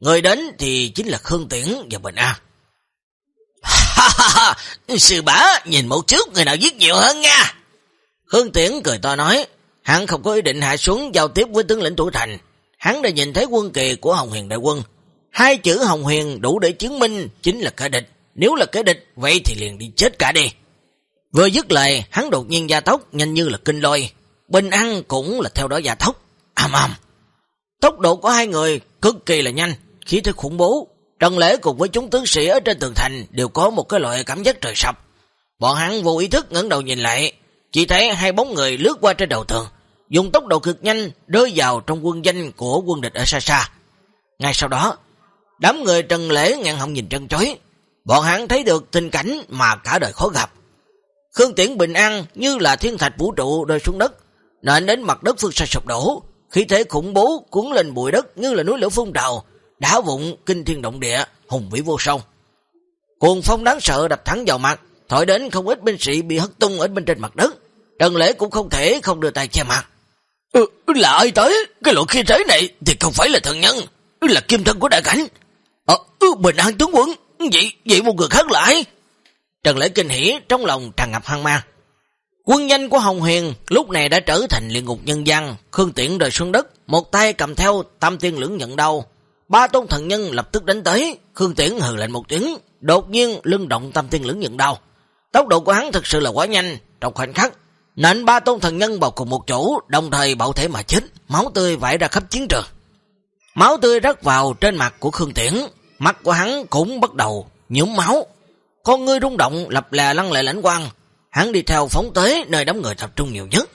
Người đến thì chính là Khương Tiễn và Bình a Ha ha ha, sư bá nhìn một chút người nào giết nhiều hơn nha. Hương Tiễn cười to nói, hắn không có ý định hạ xuống giao tiếp với tướng lĩnh thủ thành. Hắn đã nhìn thấy quân kỳ của Hồng Huyền đại quân. Hai chữ Hồng Huyền đủ để chứng minh chính là kẻ địch. Nếu là kẻ địch, vậy thì liền đi chết cả đi. Vừa dứt lời, hắn đột nhiên gia tốc nhanh như là kinh lôi. Bình An cũng là theo đó gia tốc. Àm àm. Tốc độ của hai người cực kỳ là nhanh, khí thế khủng bố. Trần Lễ cùng với chúng tướng sĩ ở trên tường thành đều có một cái loại cảm giác trời sập. Bọn hắn vô ý thức ngẩng đầu nhìn lại, chỉ thấy hai bóng người lướt qua trên đầu tường, dùng tốc độ cực nhanh rơi vào trong quân danh của quân địch ở xa xa. Ngay sau đó, đám người Trần Lễ ngạn họng nhìn chân chối. Bọn hắn thấy được tình cảnh mà cả đời khó gặp. Khương Tiễn bình an như là thiên thạch vũ trụ rơi xuống đất, nện đến mặt đất phương xa sụp đổ, khí thế khủng bố cuốn lên bụi đất như là núi lửa phun trào, đá vụn kinh thiên động địa, hùng vĩ vô song. Cuồng phong đáng sợ đập thẳng vào mặt, thổi đến không ít binh sĩ bị hất tung ở bên trên mặt đất. Trần Lễ cũng không thể không đưa tay che mặt. Ừ, là ai tới? Cái loại khi thế này thì không phải là thần nhân, là kim thân của đại cảnh. Ờ, bình an tướng quân, vậy, vậy một người khác lại. Trần Lễ kinh hỉ trong lòng tràn ngập hoang mang. Quân danh của Hồng Huyền lúc này đã trở thành liên ngục nhân dân, Khương Tiễn rời xuống đất, một tay cầm theo tam tiên lưỡng nhận đầu. Ba tôn thần nhân lập tức đánh tới, Khương Tiễn hừ lệnh một tiếng, đột nhiên lưng động tam tiên lưỡng nhận đầu. Tốc độ của hắn thực sự là quá nhanh, trong khoảnh khắc, nện ba tôn thần nhân vào cùng một chỗ, đồng thời bạo thể mà chết, máu tươi vãi ra khắp chiến trường. Máu tươi rắc vào trên mặt của Khương Tiễn, mắt của hắn cũng bắt đầu nhuốm máu. Con ngươi rung động lập lè lăn lệ lãnh quang, hắn đi theo phóng tới nơi đám người tập trung nhiều nhất.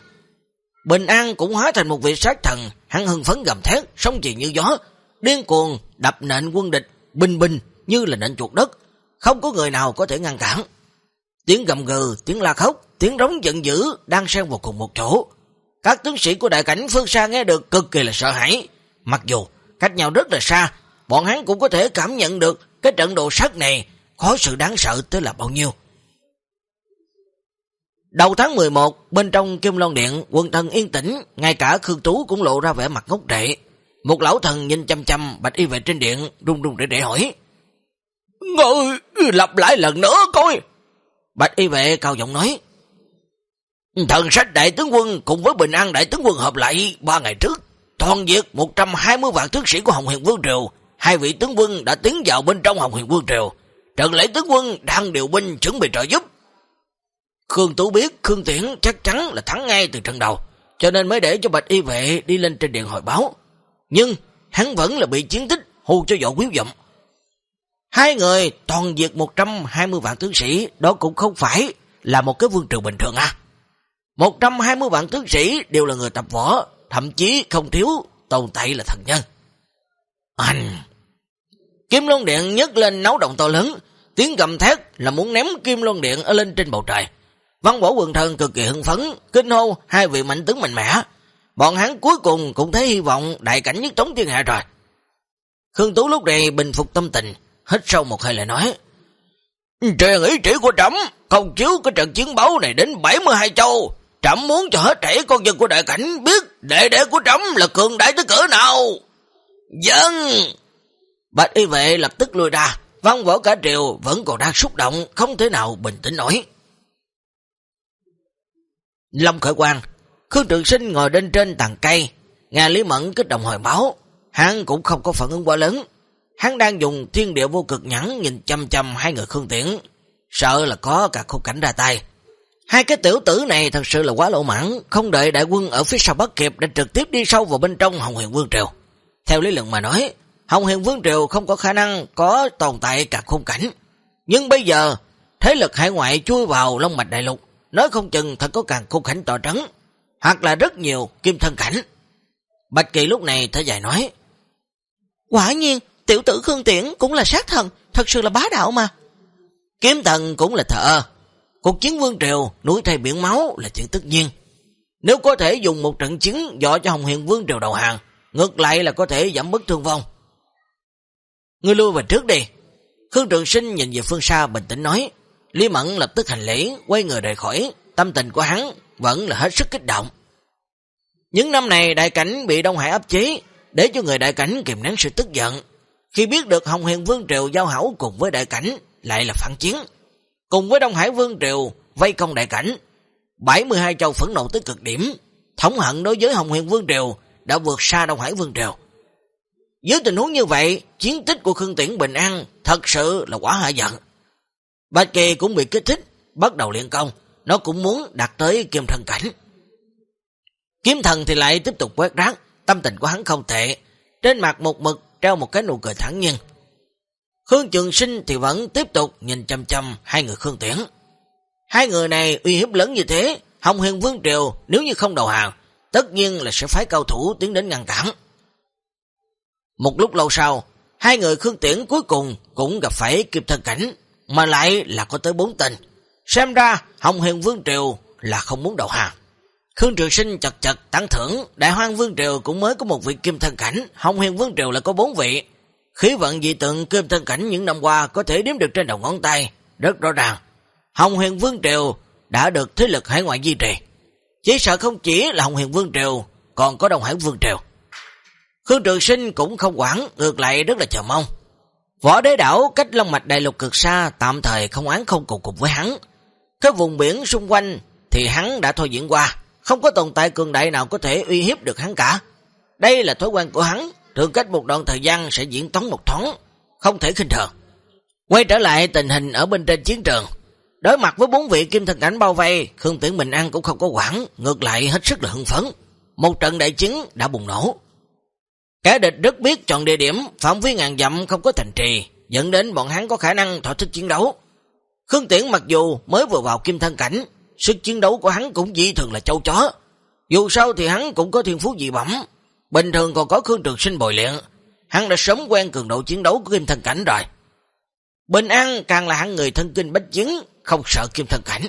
Bình An cũng hóa thành một vị sát thần, hắn hưng phấn gầm thét, sóng chì như gió, điên cuồng đập nện quân địch, bình bình như là nện chuột đất, không có người nào có thể ngăn cản. Tiếng gầm gừ, tiếng la khóc, tiếng rống giận dữ đang xen vào cùng một chỗ. Các tướng sĩ của đại cảnh phương xa nghe được cực kỳ là sợ hãi. Mặc dù cách nhau rất là xa, bọn hắn cũng có thể cảm nhận được cái trận độ sát này có sự đáng sợ tới là bao nhiêu. Đầu tháng 11, bên trong Kim long Điện, quân thần yên tĩnh, ngay cả Khương Tú cũng lộ ra vẻ mặt ngốc trệ. Một lão thần nhìn chăm chăm bạch y về trên điện, rung rung để để hỏi. ngươi lặp lại lần nữa coi. Bạch y vệ cao giọng nói. Thần sách đại tướng quân cùng với bình an đại tướng quân hợp lại ba ngày trước. Toàn diệt 120 vạn tướng sĩ của Hồng Huyền Vương Triều. Hai vị tướng quân đã tiến vào bên trong Hồng Huyền Vương Triều. Trần lễ tướng quân đang điều binh chuẩn bị trợ giúp. Khương Tú biết Khương Tiễn chắc chắn là thắng ngay từ trận đầu, cho nên mới để cho Bạch Y Vệ đi lên trên điện hội báo. Nhưng hắn vẫn là bị chiến tích hù cho dọa quyết vọng. Hai người toàn diệt 120 vạn tướng sĩ, đó cũng không phải là một cái vương triều bình thường à. 120 vạn tướng sĩ đều là người tập võ, thậm chí không thiếu tồn tại là thần nhân. Anh! Kim Long Điện nhấc lên nấu động to lớn, tiếng gầm thét là muốn ném Kim Long Điện ở lên trên bầu trời. Văn võ quần thần cực kỳ hưng phấn, kinh hô hai vị mạnh tướng mạnh mẽ. Bọn hắn cuối cùng cũng thấy hy vọng đại cảnh nhất trống thiên hạ rồi. Khương Tú lúc này bình phục tâm tình, hít sâu một hơi lại nói. Truyền ý chỉ của trẫm không chiếu cái trận chiến báo này đến 72 châu. Trẫm muốn cho hết trẻ con dân của đại cảnh biết đệ đệ của trẫm là cường đại tới cỡ nào. Dân! Bạch y vệ lập tức lùi ra, văn võ cả triều vẫn còn đang xúc động, không thể nào bình tĩnh nổi. Long khởi quan, Khương Trường Sinh ngồi lên trên tàn cây, nghe Lý Mẫn kích động hồi máu, hắn cũng không có phản ứng quá lớn. Hắn đang dùng thiên địa vô cực nhẫn nhìn chăm chăm hai người Khương Tiễn, sợ là có cả khúc cảnh ra tay. Hai cái tiểu tử này thật sự là quá lộ mãn, không đợi đại quân ở phía sau bắt kịp đã trực tiếp đi sâu vào bên trong Hồng Huyền Vương Triều. Theo lý luận mà nói, Hồng Huyền Vương Triều không có khả năng có tồn tại cả khung cảnh. Nhưng bây giờ, thế lực hải ngoại chui vào Long Mạch Đại Lục, nói không chừng thật có càng khung cảnh tỏ trắng, hoặc là rất nhiều kim thân cảnh. Bạch Kỳ lúc này thở dài nói, Quả nhiên, tiểu tử Khương Tiễn cũng là sát thần, thật sự là bá đạo mà. Kiếm thần cũng là thợ. Cuộc chiến vương triều, núi thay biển máu là chuyện tất nhiên. Nếu có thể dùng một trận chiến dọ cho Hồng Hiền vương triều đầu hàng, ngược lại là có thể giảm bớt thương vong. Ngươi lui về trước đi. Khương Trường Sinh nhìn về phương xa bình tĩnh nói. Lý Mẫn lập tức hành lễ, quay người rời khỏi. Tâm tình của hắn vẫn là hết sức kích động. Những năm này đại cảnh bị Đông Hải áp chế, để cho người đại cảnh kiềm nén sự tức giận. Khi biết được Hồng Hiền Vương Triều giao hảo cùng với đại cảnh, lại là phản chiến. Cùng với Đông Hải Vương Triều vây công đại cảnh, 72 châu phẫn nộ tới cực điểm, thống hận đối với Hồng Hiền Vương Triều đã vượt xa Đông Hải Vương Triều. Dưới tình huống như vậy, chiến tích của Khương Tiễn Bình An thật sự là quả hạ giận. Bạch Kỳ cũng bị kích thích, bắt đầu liên công, nó cũng muốn đạt tới kim thần cảnh. Kiếm thần thì lại tiếp tục quét rác, tâm tình của hắn không tệ, trên mặt một mực treo một cái nụ cười thẳng nhiên. Khương Trường Sinh thì vẫn tiếp tục nhìn chăm chăm hai người Khương Tiễn. Hai người này uy hiếp lớn như thế, Hồng Huyền Vương Triều nếu như không đầu hàng, tất nhiên là sẽ phái cao thủ tiến đến ngăn cản. Một lúc lâu sau, hai người Khương Tiễn cuối cùng cũng gặp phải kịp thân cảnh, mà lại là có tới bốn tình Xem ra, Hồng Huyền Vương Triều là không muốn đầu hàng. Khương Trường Sinh chật chật tăng thưởng, Đại Hoang Vương Triều cũng mới có một vị kim thân cảnh, Hồng Huyền Vương Triều là có bốn vị. Khí vận dị tượng kim thân cảnh những năm qua có thể đếm được trên đầu ngón tay, rất rõ ràng. Hồng huyền vương triều đã được thế lực hải ngoại duy trì. Chỉ sợ không chỉ là Hồng huyền vương triều, còn có đồng Hải vương triều. Khương Trường Sinh cũng không quản, ngược lại rất là chờ mong. Võ đế đảo cách Long Mạch Đại Lục cực xa, tạm thời không án không cùng cùng với hắn. Cái vùng biển xung quanh thì hắn đã thôi diễn qua, không có tồn tại cường đại nào có thể uy hiếp được hắn cả. Đây là thói quen của hắn, thường cách một đoạn thời gian sẽ diễn toán một thoáng, không thể khinh thường. Quay trở lại tình hình ở bên trên chiến trường, đối mặt với bốn vị kim thần cảnh bao vây, Khương Tiễn Bình An cũng không có quản, ngược lại hết sức là hưng phấn. Một trận đại chiến đã bùng nổ. Kẻ địch rất biết chọn địa điểm, phạm vi ngàn dặm không có thành trì, dẫn đến bọn hắn có khả năng thỏa thích chiến đấu. Khương Tiễn mặc dù mới vừa vào kim thân cảnh, sức chiến đấu của hắn cũng dị thường là châu chó. Dù sao thì hắn cũng có thiên phú dị bẩm, bình thường còn có Khương Trường Sinh bồi luyện, hắn đã sớm quen cường độ chiến đấu của kim thần cảnh rồi. Bình An càng là hắn người thân kinh bách chiến, không sợ kim thần cảnh.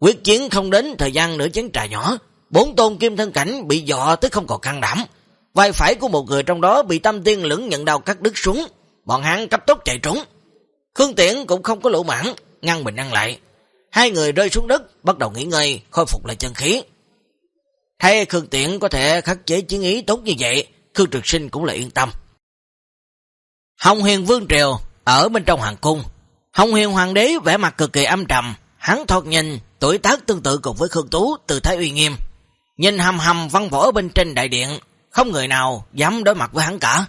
Quyết chiến không đến thời gian nửa chén trà nhỏ, bốn tôn kim thân cảnh bị dọ tới không còn căng đảm. Vai phải của một người trong đó bị tâm tiên lưỡng nhận đau cắt đứt xuống, bọn hắn cấp tốc chạy trốn. Khương Tiễn cũng không có lỗ mãn, ngăn Bình An lại. Hai người rơi xuống đất, bắt đầu nghỉ ngơi, khôi phục lại chân khí. Thấy Khương tiện có thể khắc chế chiến ý tốt như vậy, Khương Trực Sinh cũng là yên tâm. Hồng Hiền Vương Triều ở bên trong hoàng cung. Hồng Hiền Hoàng đế vẻ mặt cực kỳ âm trầm, hắn thoạt nhìn tuổi tác tương tự cùng với Khương Tú từ Thái Uy Nghiêm. Nhìn hầm hầm văn võ bên trên đại điện, không người nào dám đối mặt với hắn cả.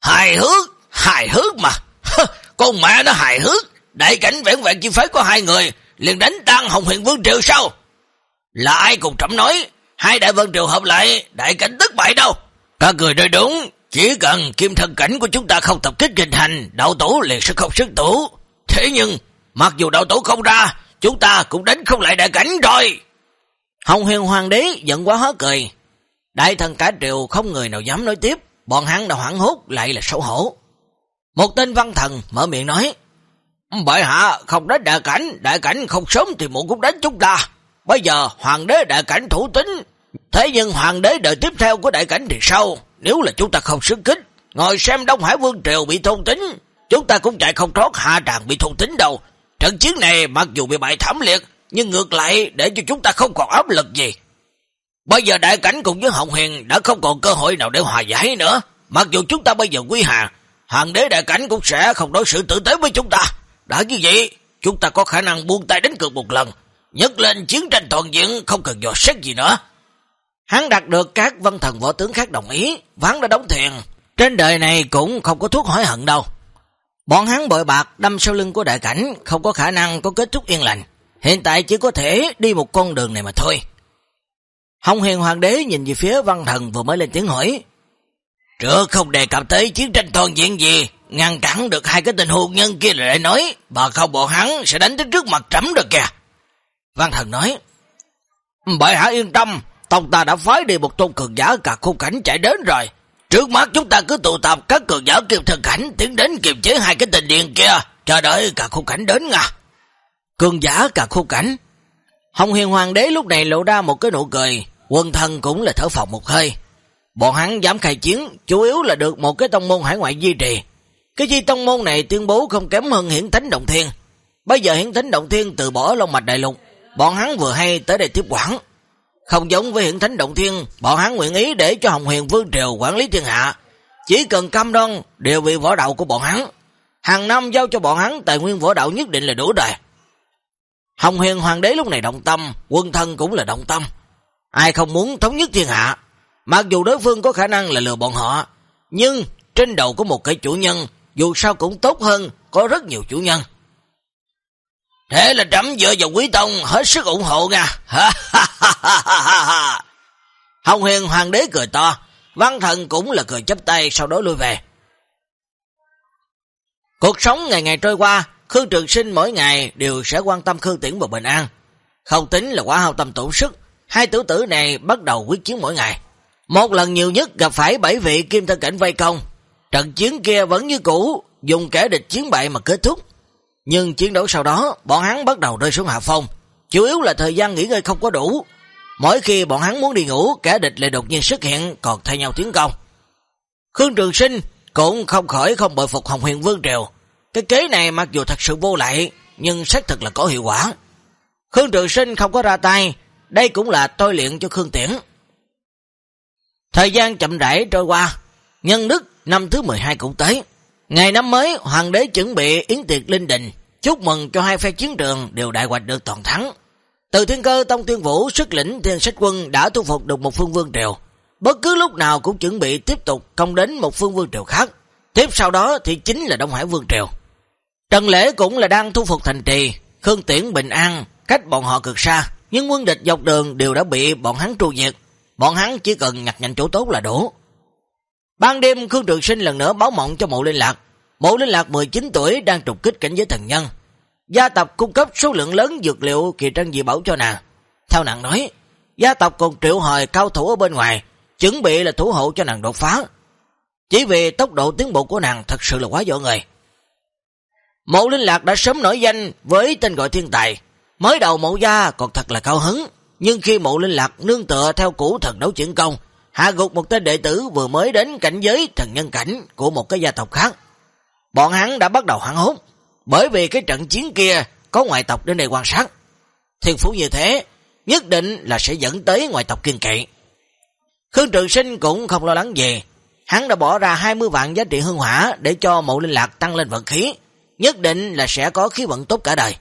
Hài hước, hài hước mà. <laughs> Con mẹ nó hài hước. Đại cảnh vẹn vẹn chi phế có hai người, liền đánh tan Hồng Huyền Vương Triều sao? Là ai cùng trọng nói, hai đại vương triều hợp lại, đại cảnh tức bại đâu. Các người nói đúng, chỉ cần kim thân cảnh của chúng ta không tập kích hình hành, đạo tổ liền sẽ không sức tủ. Thế nhưng, mặc dù đạo tổ không ra, chúng ta cũng đánh không lại đại cảnh rồi. Hồng huyền hoàng đế giận quá hớ cười. Đại thần cả triều không người nào dám nói tiếp, bọn hắn đã hoảng hốt lại là xấu hổ. Một tên văn thần mở miệng nói, bởi hạ không đánh đại cảnh, đại cảnh không sớm thì muộn cũng đánh chúng ta. Bây giờ hoàng đế đại cảnh thủ tính, thế nhưng hoàng đế đời tiếp theo của đại cảnh thì sao? Nếu là chúng ta không xứng kích, ngồi xem Đông Hải Vương Triều bị thôn tính, chúng ta cũng chạy không trót hạ tràng bị thôn tính đâu. Trận chiến này mặc dù bị bại thảm liệt, nhưng ngược lại để cho chúng ta không còn áp lực gì. Bây giờ đại cảnh cùng với Hồng Huyền đã không còn cơ hội nào để hòa giải nữa. Mặc dù chúng ta bây giờ quy hàng hoàng đế đại cảnh cũng sẽ không đối xử tử tế với chúng ta. Đã như vậy, chúng ta có khả năng buông tay đánh cược một lần, nhấc lên chiến tranh toàn diện không cần dò xét gì nữa. Hắn đạt được các văn thần võ tướng khác đồng ý, ván đã đóng thiền. Trên đời này cũng không có thuốc hỏi hận đâu. Bọn hắn bội bạc đâm sau lưng của đại cảnh không có khả năng có kết thúc yên lành. Hiện tại chỉ có thể đi một con đường này mà thôi. Hồng huyền hoàng đế nhìn về phía văn thần vừa mới lên tiếng hỏi. Trước không đề cập tới chiến tranh toàn diện gì, ngăn cản được hai cái tình hôn nhân kia lại nói, bà không bọn hắn sẽ đánh tới trước mặt trẫm được kìa. Văn thần nói, Bởi hạ yên tâm, tông ta đã phái đi một tôn cường giả cả khung cảnh chạy đến rồi. Trước mắt chúng ta cứ tụ tập các cường giả kiềm thần cảnh tiến đến kiềm chế hai cái tình điện kia, chờ đợi cả khung cảnh đến nha. Cường giả cả khung cảnh. Hồng Hiền Hoàng đế lúc này lộ ra một cái nụ cười, quân thân cũng là thở phòng một hơi. Bọn hắn dám khai chiến, chủ yếu là được một cái tông môn hải ngoại duy trì. Cái chi tông môn này tuyên bố không kém hơn hiển thánh động thiên. Bây giờ hiển thánh động thiên từ bỏ Long Mạch Đại Lục, bọn hắn vừa hay tới đây tiếp quản. Không giống với hiển thánh động thiên, bọn hắn nguyện ý để cho Hồng Huyền Vương Triều quản lý thiên hạ. Chỉ cần cam đoan đều bị võ đạo của bọn hắn. Hàng năm giao cho bọn hắn tài nguyên võ đạo nhất định là đủ rồi. Hồng Huyền Hoàng đế lúc này động tâm, quân thân cũng là động tâm. Ai không muốn thống nhất thiên hạ, mặc dù đối phương có khả năng là lừa bọn họ, nhưng trên đầu có một cái chủ nhân, dù sao cũng tốt hơn, có rất nhiều chủ nhân. Thế là trẫm dựa vào quý tông hết sức ủng hộ nha. Hồng Hiền hoàng đế cười to, văn thần cũng là cười chấp tay sau đó lui về. Cuộc sống ngày ngày trôi qua, Khương Trường Sinh mỗi ngày đều sẽ quan tâm Khương Tiễn và Bình An. Không tính là quá hao tâm tổn sức, hai tử tử này bắt đầu quyết chiến mỗi ngày. Một lần nhiều nhất gặp phải bảy vị kim thân cảnh vây công. Trận chiến kia vẫn như cũ, dùng kẻ địch chiến bại mà kết thúc. Nhưng chiến đấu sau đó, bọn hắn bắt đầu rơi xuống hạ phong. Chủ yếu là thời gian nghỉ ngơi không có đủ. Mỗi khi bọn hắn muốn đi ngủ, kẻ địch lại đột nhiên xuất hiện còn thay nhau tiến công. Khương Trường Sinh cũng không khỏi không bội phục Hồng Huyền Vương Triều. Cái kế này mặc dù thật sự vô lại, nhưng xác thực là có hiệu quả. Khương Trường Sinh không có ra tay, đây cũng là tôi luyện cho Khương Tiễn. Thời gian chậm rãi trôi qua, nhân đức năm thứ 12 cũng tới. Ngày năm mới, hoàng đế chuẩn bị yến tiệc linh đình, chúc mừng cho hai phe chiến trường đều đại hoạch được toàn thắng. Từ thiên cơ Tông thiên Vũ xuất lĩnh thiên sách quân đã thu phục được một phương vương triều. Bất cứ lúc nào cũng chuẩn bị tiếp tục công đến một phương vương triều khác. Tiếp sau đó thì chính là Đông Hải Vương Triều. Trần Lễ cũng là đang thu phục thành trì, Khương Tiễn bình an, cách bọn họ cực xa, nhưng quân địch dọc đường đều đã bị bọn hắn tru diệt. Bọn hắn chỉ cần nhặt nhạnh chỗ tốt là đủ. Ban đêm Khương Trường Sinh lần nữa báo mộng cho mộ linh lạc. Mộ linh lạc 19 tuổi đang trục kích cảnh giới thần nhân. Gia tộc cung cấp số lượng lớn dược liệu kỳ trân dị bảo cho nàng. Theo nàng nói, gia tộc còn triệu hồi cao thủ ở bên ngoài, chuẩn bị là thủ hộ cho nàng đột phá. Chỉ vì tốc độ tiến bộ của nàng thật sự là quá dỗ người. Mộ linh lạc đã sớm nổi danh với tên gọi thiên tài. Mới đầu mộ gia còn thật là cao hứng, nhưng khi mộ linh lạc nương tựa theo cũ thần đấu chuyển công, hạ gục một tên đệ tử vừa mới đến cảnh giới thần nhân cảnh của một cái gia tộc khác. Bọn hắn đã bắt đầu hoảng hốt, bởi vì cái trận chiến kia có ngoại tộc đến đây quan sát. Thiên phú như thế, nhất định là sẽ dẫn tới ngoại tộc kiên kỵ. Khương Trường Sinh cũng không lo lắng gì, hắn đã bỏ ra 20 vạn giá trị hương hỏa để cho mộ linh lạc tăng lên vận khí, nhất định là sẽ có khí vận tốt cả đời.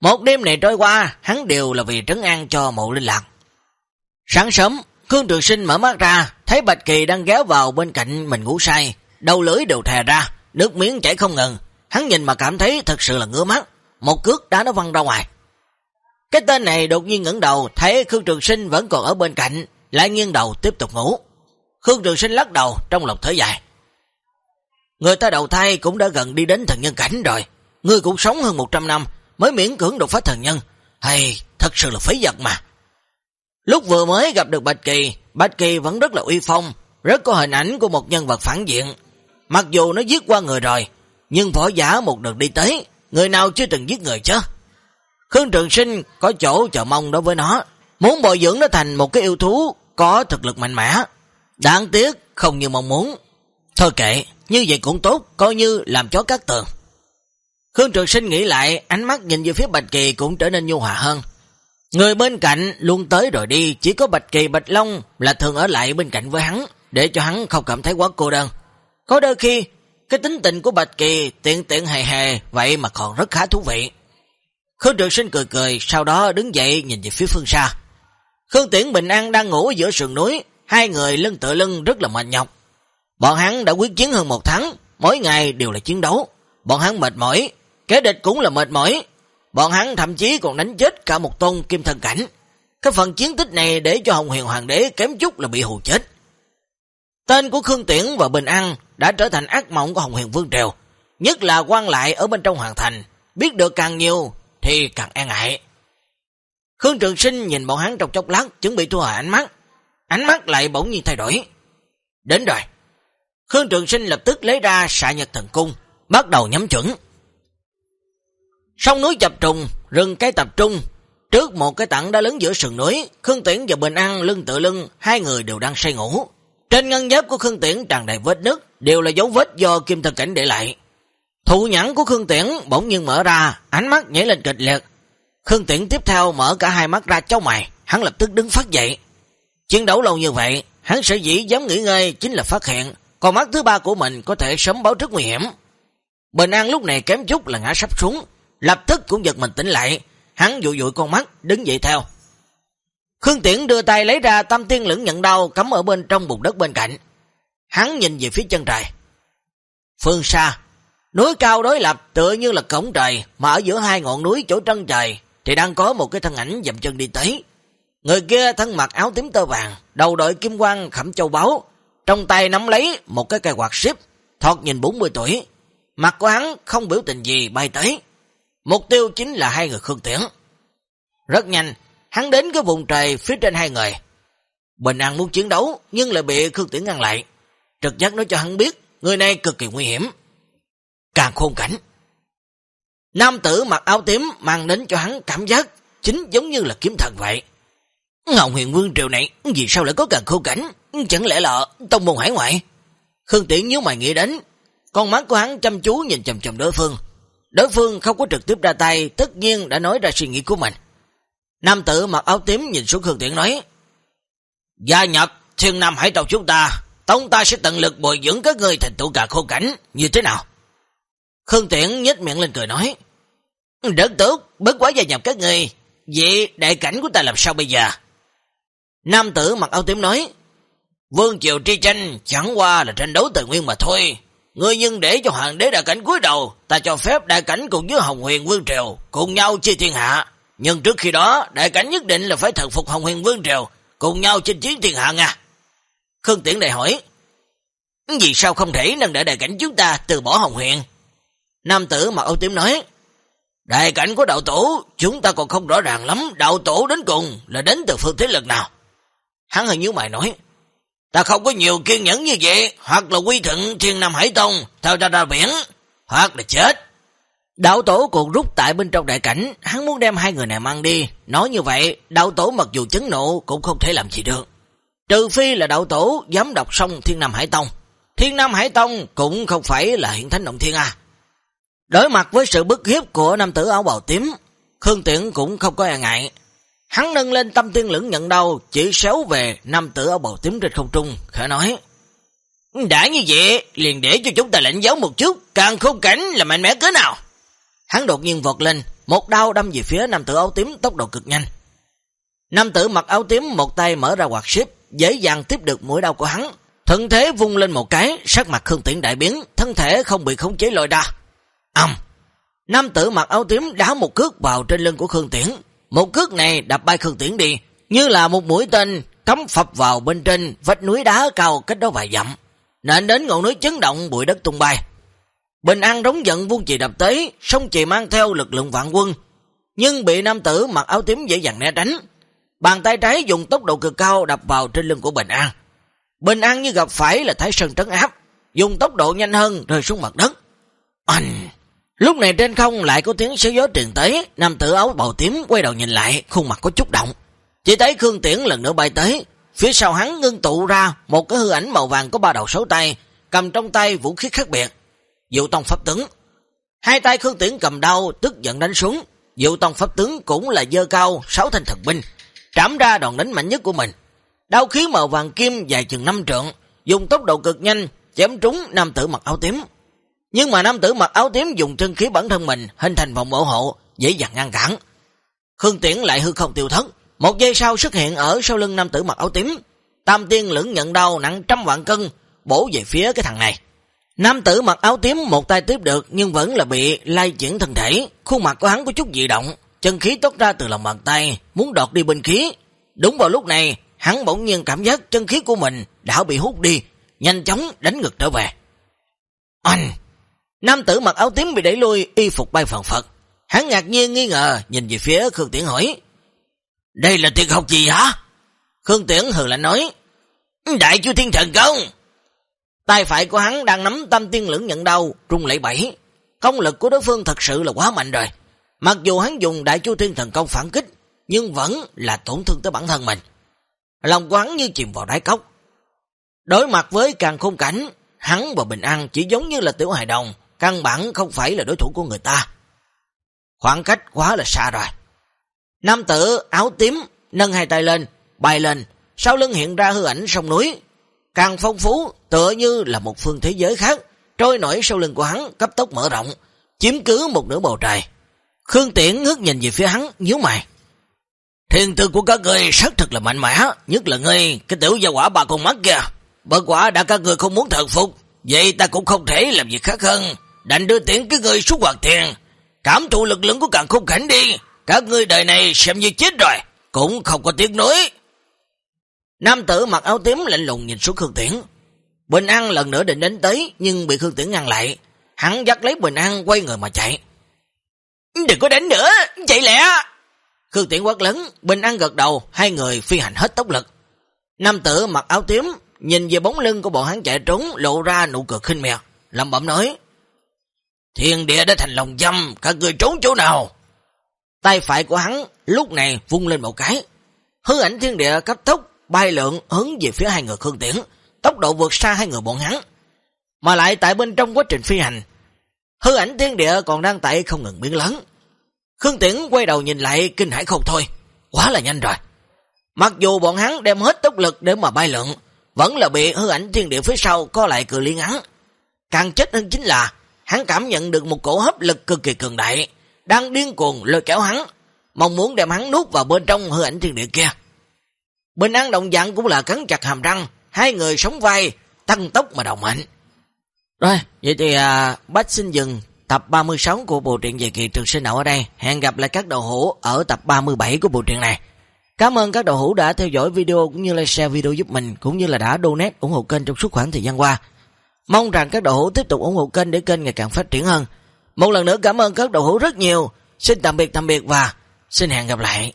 Một đêm này trôi qua, hắn đều là vì trấn an cho mộ linh lạc. Sáng sớm, Khương Trường Sinh mở mắt ra, thấy Bạch Kỳ đang ghé vào bên cạnh mình ngủ say, đầu lưỡi đều thè ra, nước miếng chảy không ngừng. Hắn nhìn mà cảm thấy thật sự là ngứa mắt, một cước đá nó văng ra ngoài. Cái tên này đột nhiên ngẩng đầu, thấy Khương Trường Sinh vẫn còn ở bên cạnh, lại nghiêng đầu tiếp tục ngủ. Khương Trường Sinh lắc đầu trong lòng thở dài. Người ta đầu thai cũng đã gần đi đến thần nhân cảnh rồi, người cũng sống hơn 100 năm mới miễn cưỡng đột phá thần nhân. Hay, thật sự là phế vật mà. Lúc vừa mới gặp được Bạch Kỳ, Bạch Kỳ vẫn rất là uy phong, rất có hình ảnh của một nhân vật phản diện. Mặc dù nó giết qua người rồi, nhưng võ giả một đợt đi tới, người nào chưa từng giết người chứ. Khương Trường Sinh có chỗ chờ mong đối với nó, muốn bồi dưỡng nó thành một cái yêu thú có thực lực mạnh mẽ. Đáng tiếc, không như mong muốn. Thôi kệ, như vậy cũng tốt, coi như làm chó cắt tường. Khương Trường Sinh nghĩ lại, ánh mắt nhìn về phía Bạch Kỳ cũng trở nên nhu hòa hơn. Người bên cạnh luôn tới rồi đi, chỉ có Bạch Kỳ Bạch Long là thường ở lại bên cạnh với hắn, để cho hắn không cảm thấy quá cô đơn. Có đôi khi, cái tính tình của Bạch Kỳ tiện tiện hề hề, vậy mà còn rất khá thú vị. Khương Trường Sinh cười cười, sau đó đứng dậy nhìn về phía phương xa. Khương Tiễn Bình An đang ngủ giữa sườn núi, hai người lưng tựa lưng rất là mệt nhọc. Bọn hắn đã quyết chiến hơn một tháng, mỗi ngày đều là chiến đấu. Bọn hắn mệt mỏi, kẻ địch cũng là mệt mỏi, Bọn hắn thậm chí còn đánh chết cả một tôn kim thần cảnh. Cái phần chiến tích này để cho Hồng Huyền Hoàng đế kém chút là bị hù chết. Tên của Khương Tiễn và Bình An đã trở thành ác mộng của Hồng Huyền Vương Triều. Nhất là quan lại ở bên trong hoàng thành. Biết được càng nhiều thì càng e ngại. Khương Trường Sinh nhìn bọn hắn trong chốc lát chuẩn bị thu hồi ánh mắt. Ánh mắt lại bỗng nhiên thay đổi. Đến rồi. Khương Trường Sinh lập tức lấy ra xạ nhật thần cung, bắt đầu nhắm chuẩn. Sông núi chập trùng, rừng cây tập trung. Trước một cái tặng đá lớn giữa sườn núi, Khương Tiễn và Bình An lưng tự lưng, hai người đều đang say ngủ. Trên ngân giáp của Khương Tiễn tràn đầy vết nứt, đều là dấu vết do kim thần cảnh để lại. Thụ nhãn của Khương Tiễn bỗng nhiên mở ra, ánh mắt nhảy lên kịch liệt. Khương Tiễn tiếp theo mở cả hai mắt ra cháu mày, hắn lập tức đứng phát dậy. Chiến đấu lâu như vậy, hắn sở dĩ dám nghỉ ngơi chính là phát hiện, con mắt thứ ba của mình có thể sớm báo trước nguy hiểm. Bình An lúc này kém chút là ngã sắp xuống, lập tức cũng giật mình tỉnh lại, hắn dụi dụi con mắt, đứng dậy theo. Khương Tiễn đưa tay lấy ra tam tiên lưỡng nhận đau cắm ở bên trong bụng đất bên cạnh. Hắn nhìn về phía chân trời. Phương xa, núi cao đối lập tựa như là cổng trời, mà ở giữa hai ngọn núi chỗ trân trời thì đang có một cái thân ảnh dầm chân đi tới. Người kia thân mặc áo tím tơ vàng, đầu đội kim quang khẩm châu báu, trong tay nắm lấy một cái cây quạt xếp, thọt nhìn 40 tuổi. Mặt của hắn không biểu tình gì bay tới. Mục tiêu chính là hai người Khương Tiễn. Rất nhanh, hắn đến cái vùng trời phía trên hai người. Bình An muốn chiến đấu, nhưng lại bị Khương Tiễn ngăn lại. Trực giác nói cho hắn biết, người này cực kỳ nguy hiểm. Càng khôn cảnh. Nam tử mặc áo tím mang đến cho hắn cảm giác chính giống như là kiếm thần vậy. Ngọc huyền vương triều này, vì sao lại có càng khôn cảnh? Chẳng lẽ là tông môn hải ngoại? Khương Tiễn nhớ mày nghĩ đến, con mắt của hắn chăm chú nhìn chầm chầm đối phương. Đối phương không có trực tiếp ra tay, tất nhiên đã nói ra suy nghĩ của mình. Nam tử mặc áo tím nhìn xuống Khương Tiễn nói, Gia nhập thiên nam hải tộc chúng ta, tông ta sẽ tận lực bồi dưỡng các người thành tụ cả khô cảnh, như thế nào? Khương Tiễn nhếch miệng lên cười nói, Rất tốt, bất quá gia nhập các người, vậy đại cảnh của ta làm sao bây giờ? Nam tử mặc áo tím nói, Vương triều tri tranh chẳng qua là tranh đấu tài nguyên mà thôi. Ngươi nhưng để cho hoàng đế đại cảnh cuối đầu, ta cho phép đại cảnh cùng với Hồng Huyền Vương Triều cùng nhau chia thiên hạ. Nhưng trước khi đó, đại cảnh nhất định là phải thần phục Hồng Huyền Vương Triều, cùng nhau chinh chiến thiên hạ nha. Khương Tiễn đại hỏi, vì sao không thể nâng đỡ đại cảnh chúng ta từ bỏ Hồng Huyền? Nam tử mà âu Tiếm nói, đại cảnh của đạo tổ, chúng ta còn không rõ ràng lắm, đạo tổ đến cùng là đến từ phương thế lực nào. Hắn hơi như mày nói, Ta không có nhiều kiên nhẫn như vậy, hoặc là quy thận thiên nam hải tông, theo ra ra biển, hoặc là chết. Đạo tổ cuộn rút tại bên trong đại cảnh, hắn muốn đem hai người này mang đi. Nói như vậy, đạo tổ mặc dù chấn nộ cũng không thể làm gì được. Trừ phi là đạo tổ dám đọc xong thiên nam hải tông. Thiên nam hải tông cũng không phải là hiện thánh động thiên A. Đối mặt với sự bức hiếp của nam tử áo bào tím, Khương Tiễn cũng không có e ngại. Hắn nâng lên tâm tiên lưỡng nhận đầu, chỉ xéo về nam tử áo bầu tím trên không trung, khẽ nói. Đã như vậy, liền để cho chúng ta lệnh giáo một chút, càng không cảnh là mạnh mẽ cỡ nào. Hắn đột nhiên vọt lên, một đao đâm về phía nam tử áo tím tốc độ cực nhanh. Nam tử mặc áo tím một tay mở ra quạt ship, dễ dàng tiếp được mũi đau của hắn. Thân thế vung lên một cái, sắc mặt Khương Tiễn đại biến, thân thể không bị khống chế lội đa. Âm! Nam tử mặc áo tím đá một cước vào trên lưng của Khương Tiễn, một cước này đập bay Khương Tiễn đi, như là một mũi tên cắm phập vào bên trên vách núi đá cao cách đó vài dặm, nên đến ngọn núi chấn động bụi đất tung bay. Bình An rống giận vuông chì đập tới, sông chì mang theo lực lượng vạn quân, nhưng bị nam tử mặc áo tím dễ dàng né tránh. Bàn tay trái dùng tốc độ cực cao đập vào trên lưng của Bình An. Bình An như gặp phải là Thái Sơn trấn áp, dùng tốc độ nhanh hơn rơi xuống mặt đất. Anh! Lúc này trên không lại có tiếng sứ gió truyền tới, nam tử áo bào tím quay đầu nhìn lại, khuôn mặt có chút động. Chỉ thấy Khương Tiễn lần nữa bay tới, phía sau hắn ngưng tụ ra một cái hư ảnh màu vàng có ba đầu sáu tay, cầm trong tay vũ khí khác biệt. Dụ tông pháp tướng. Hai tay Khương Tiễn cầm đau, tức giận đánh xuống. Dụ tông pháp tướng cũng là dơ cao, sáu thanh thần binh, trảm ra đòn đánh mạnh nhất của mình. Đau khí màu vàng kim dài chừng năm trượng, dùng tốc độ cực nhanh, chém trúng nam tử mặc áo tím, nhưng mà nam tử mặc áo tím dùng chân khí bản thân mình hình thành vòng bảo hộ, dễ dàng ngăn cản. Khương Tiễn lại hư không tiêu thất, một giây sau xuất hiện ở sau lưng nam tử mặc áo tím. Tam tiên lưỡng nhận đau nặng trăm vạn cân, bổ về phía cái thằng này. Nam tử mặc áo tím một tay tiếp được nhưng vẫn là bị lai chuyển thân thể, khuôn mặt của hắn có chút dị động, chân khí tốt ra từ lòng bàn tay, muốn đọt đi bên khí. Đúng vào lúc này, hắn bỗng nhiên cảm giác chân khí của mình đã bị hút đi, nhanh chóng đánh ngực trở về. Anh! Nam tử mặc áo tím bị đẩy lui, y phục bay phần phật. Hắn ngạc nhiên nghi ngờ, nhìn về phía Khương Tiễn hỏi. Đây là tuyệt học gì hả? Khương Tiễn hừ lạnh nói. Đại chú thiên thần công. Tay phải của hắn đang nắm tâm tiên lưỡng nhận đau, trung lẫy bảy. Công lực của đối phương thật sự là quá mạnh rồi. Mặc dù hắn dùng đại chú thiên thần công phản kích, nhưng vẫn là tổn thương tới bản thân mình. Lòng của hắn như chìm vào đáy cốc. Đối mặt với càng khung cảnh, hắn và Bình An chỉ giống như là tiểu hài đồng, căn bản không phải là đối thủ của người ta. Khoảng cách quá là xa rồi. Nam tử áo tím nâng hai tay lên, bay lên, sau lưng hiện ra hư ảnh sông núi. Càng phong phú, tựa như là một phương thế giới khác, trôi nổi sau lưng của hắn cấp tốc mở rộng, chiếm cứ một nửa bầu trời. Khương Tiễn ngước nhìn về phía hắn, nhíu mày. Thiên tư của các người xác thực là mạnh mẽ, nhất là ngươi, cái tiểu gia quả bà con mắt kìa. Bởi quả đã các người không muốn thần phục, vậy ta cũng không thể làm gì khác hơn đành đưa tiễn cái người xuống hoàng thiền, cảm thụ lực lượng của càng khung cảnh đi, các ngươi đời này xem như chết rồi, cũng không có tiếc nối. Nam tử mặc áo tím lạnh lùng nhìn xuống Khương Tiễn. Bình An lần nữa định đến tới, nhưng bị Khương Tiễn ngăn lại. Hắn dắt lấy Bình An quay người mà chạy. Đừng có đánh nữa, chạy lẹ. Khương Tiễn quát lớn, Bình An gật đầu, hai người phi hành hết tốc lực. Nam tử mặc áo tím, nhìn về bóng lưng của bọn hắn chạy trốn, lộ ra nụ cười khinh mèo, lẩm bẩm nói. Thiên địa đã thành lòng dâm, các người trốn chỗ nào? Tay phải của hắn lúc này vung lên một cái. Hư ảnh thiên địa cấp tốc, bay lượn hướng về phía hai người Khương Tiễn, tốc độ vượt xa hai người bọn hắn. Mà lại tại bên trong quá trình phi hành, hư ảnh thiên địa còn đang tại không ngừng biến lớn. Khương Tiễn quay đầu nhìn lại kinh hãi không thôi, quá là nhanh rồi. Mặc dù bọn hắn đem hết tốc lực để mà bay lượn, vẫn là bị hư ảnh thiên địa phía sau co lại cự ly ngắn. Càng chết hơn chính là hắn cảm nhận được một cổ hấp lực cực kỳ cường đại, đang điên cuồng lôi kéo hắn, mong muốn đem hắn nuốt vào bên trong hư ảnh thiên địa kia. Bình An động dạng cũng là cắn chặt hàm răng, hai người sống vai, tăng tốc mà đồng mệnh. Rồi, vậy thì à, Bách xin dừng tập 36 của bộ truyện về kỳ trường sinh nậu ở đây. Hẹn gặp lại các đầu hữu ở tập 37 của bộ truyện này. Cảm ơn các đầu hữu đã theo dõi video cũng như like share video giúp mình, cũng như là đã donate ủng hộ kênh trong suốt khoảng thời gian qua. Mong rằng các đầu hữu tiếp tục ủng hộ kênh để kênh ngày càng phát triển hơn. Một lần nữa cảm ơn các đầu hữu rất nhiều. Xin tạm biệt tạm biệt và xin hẹn gặp lại.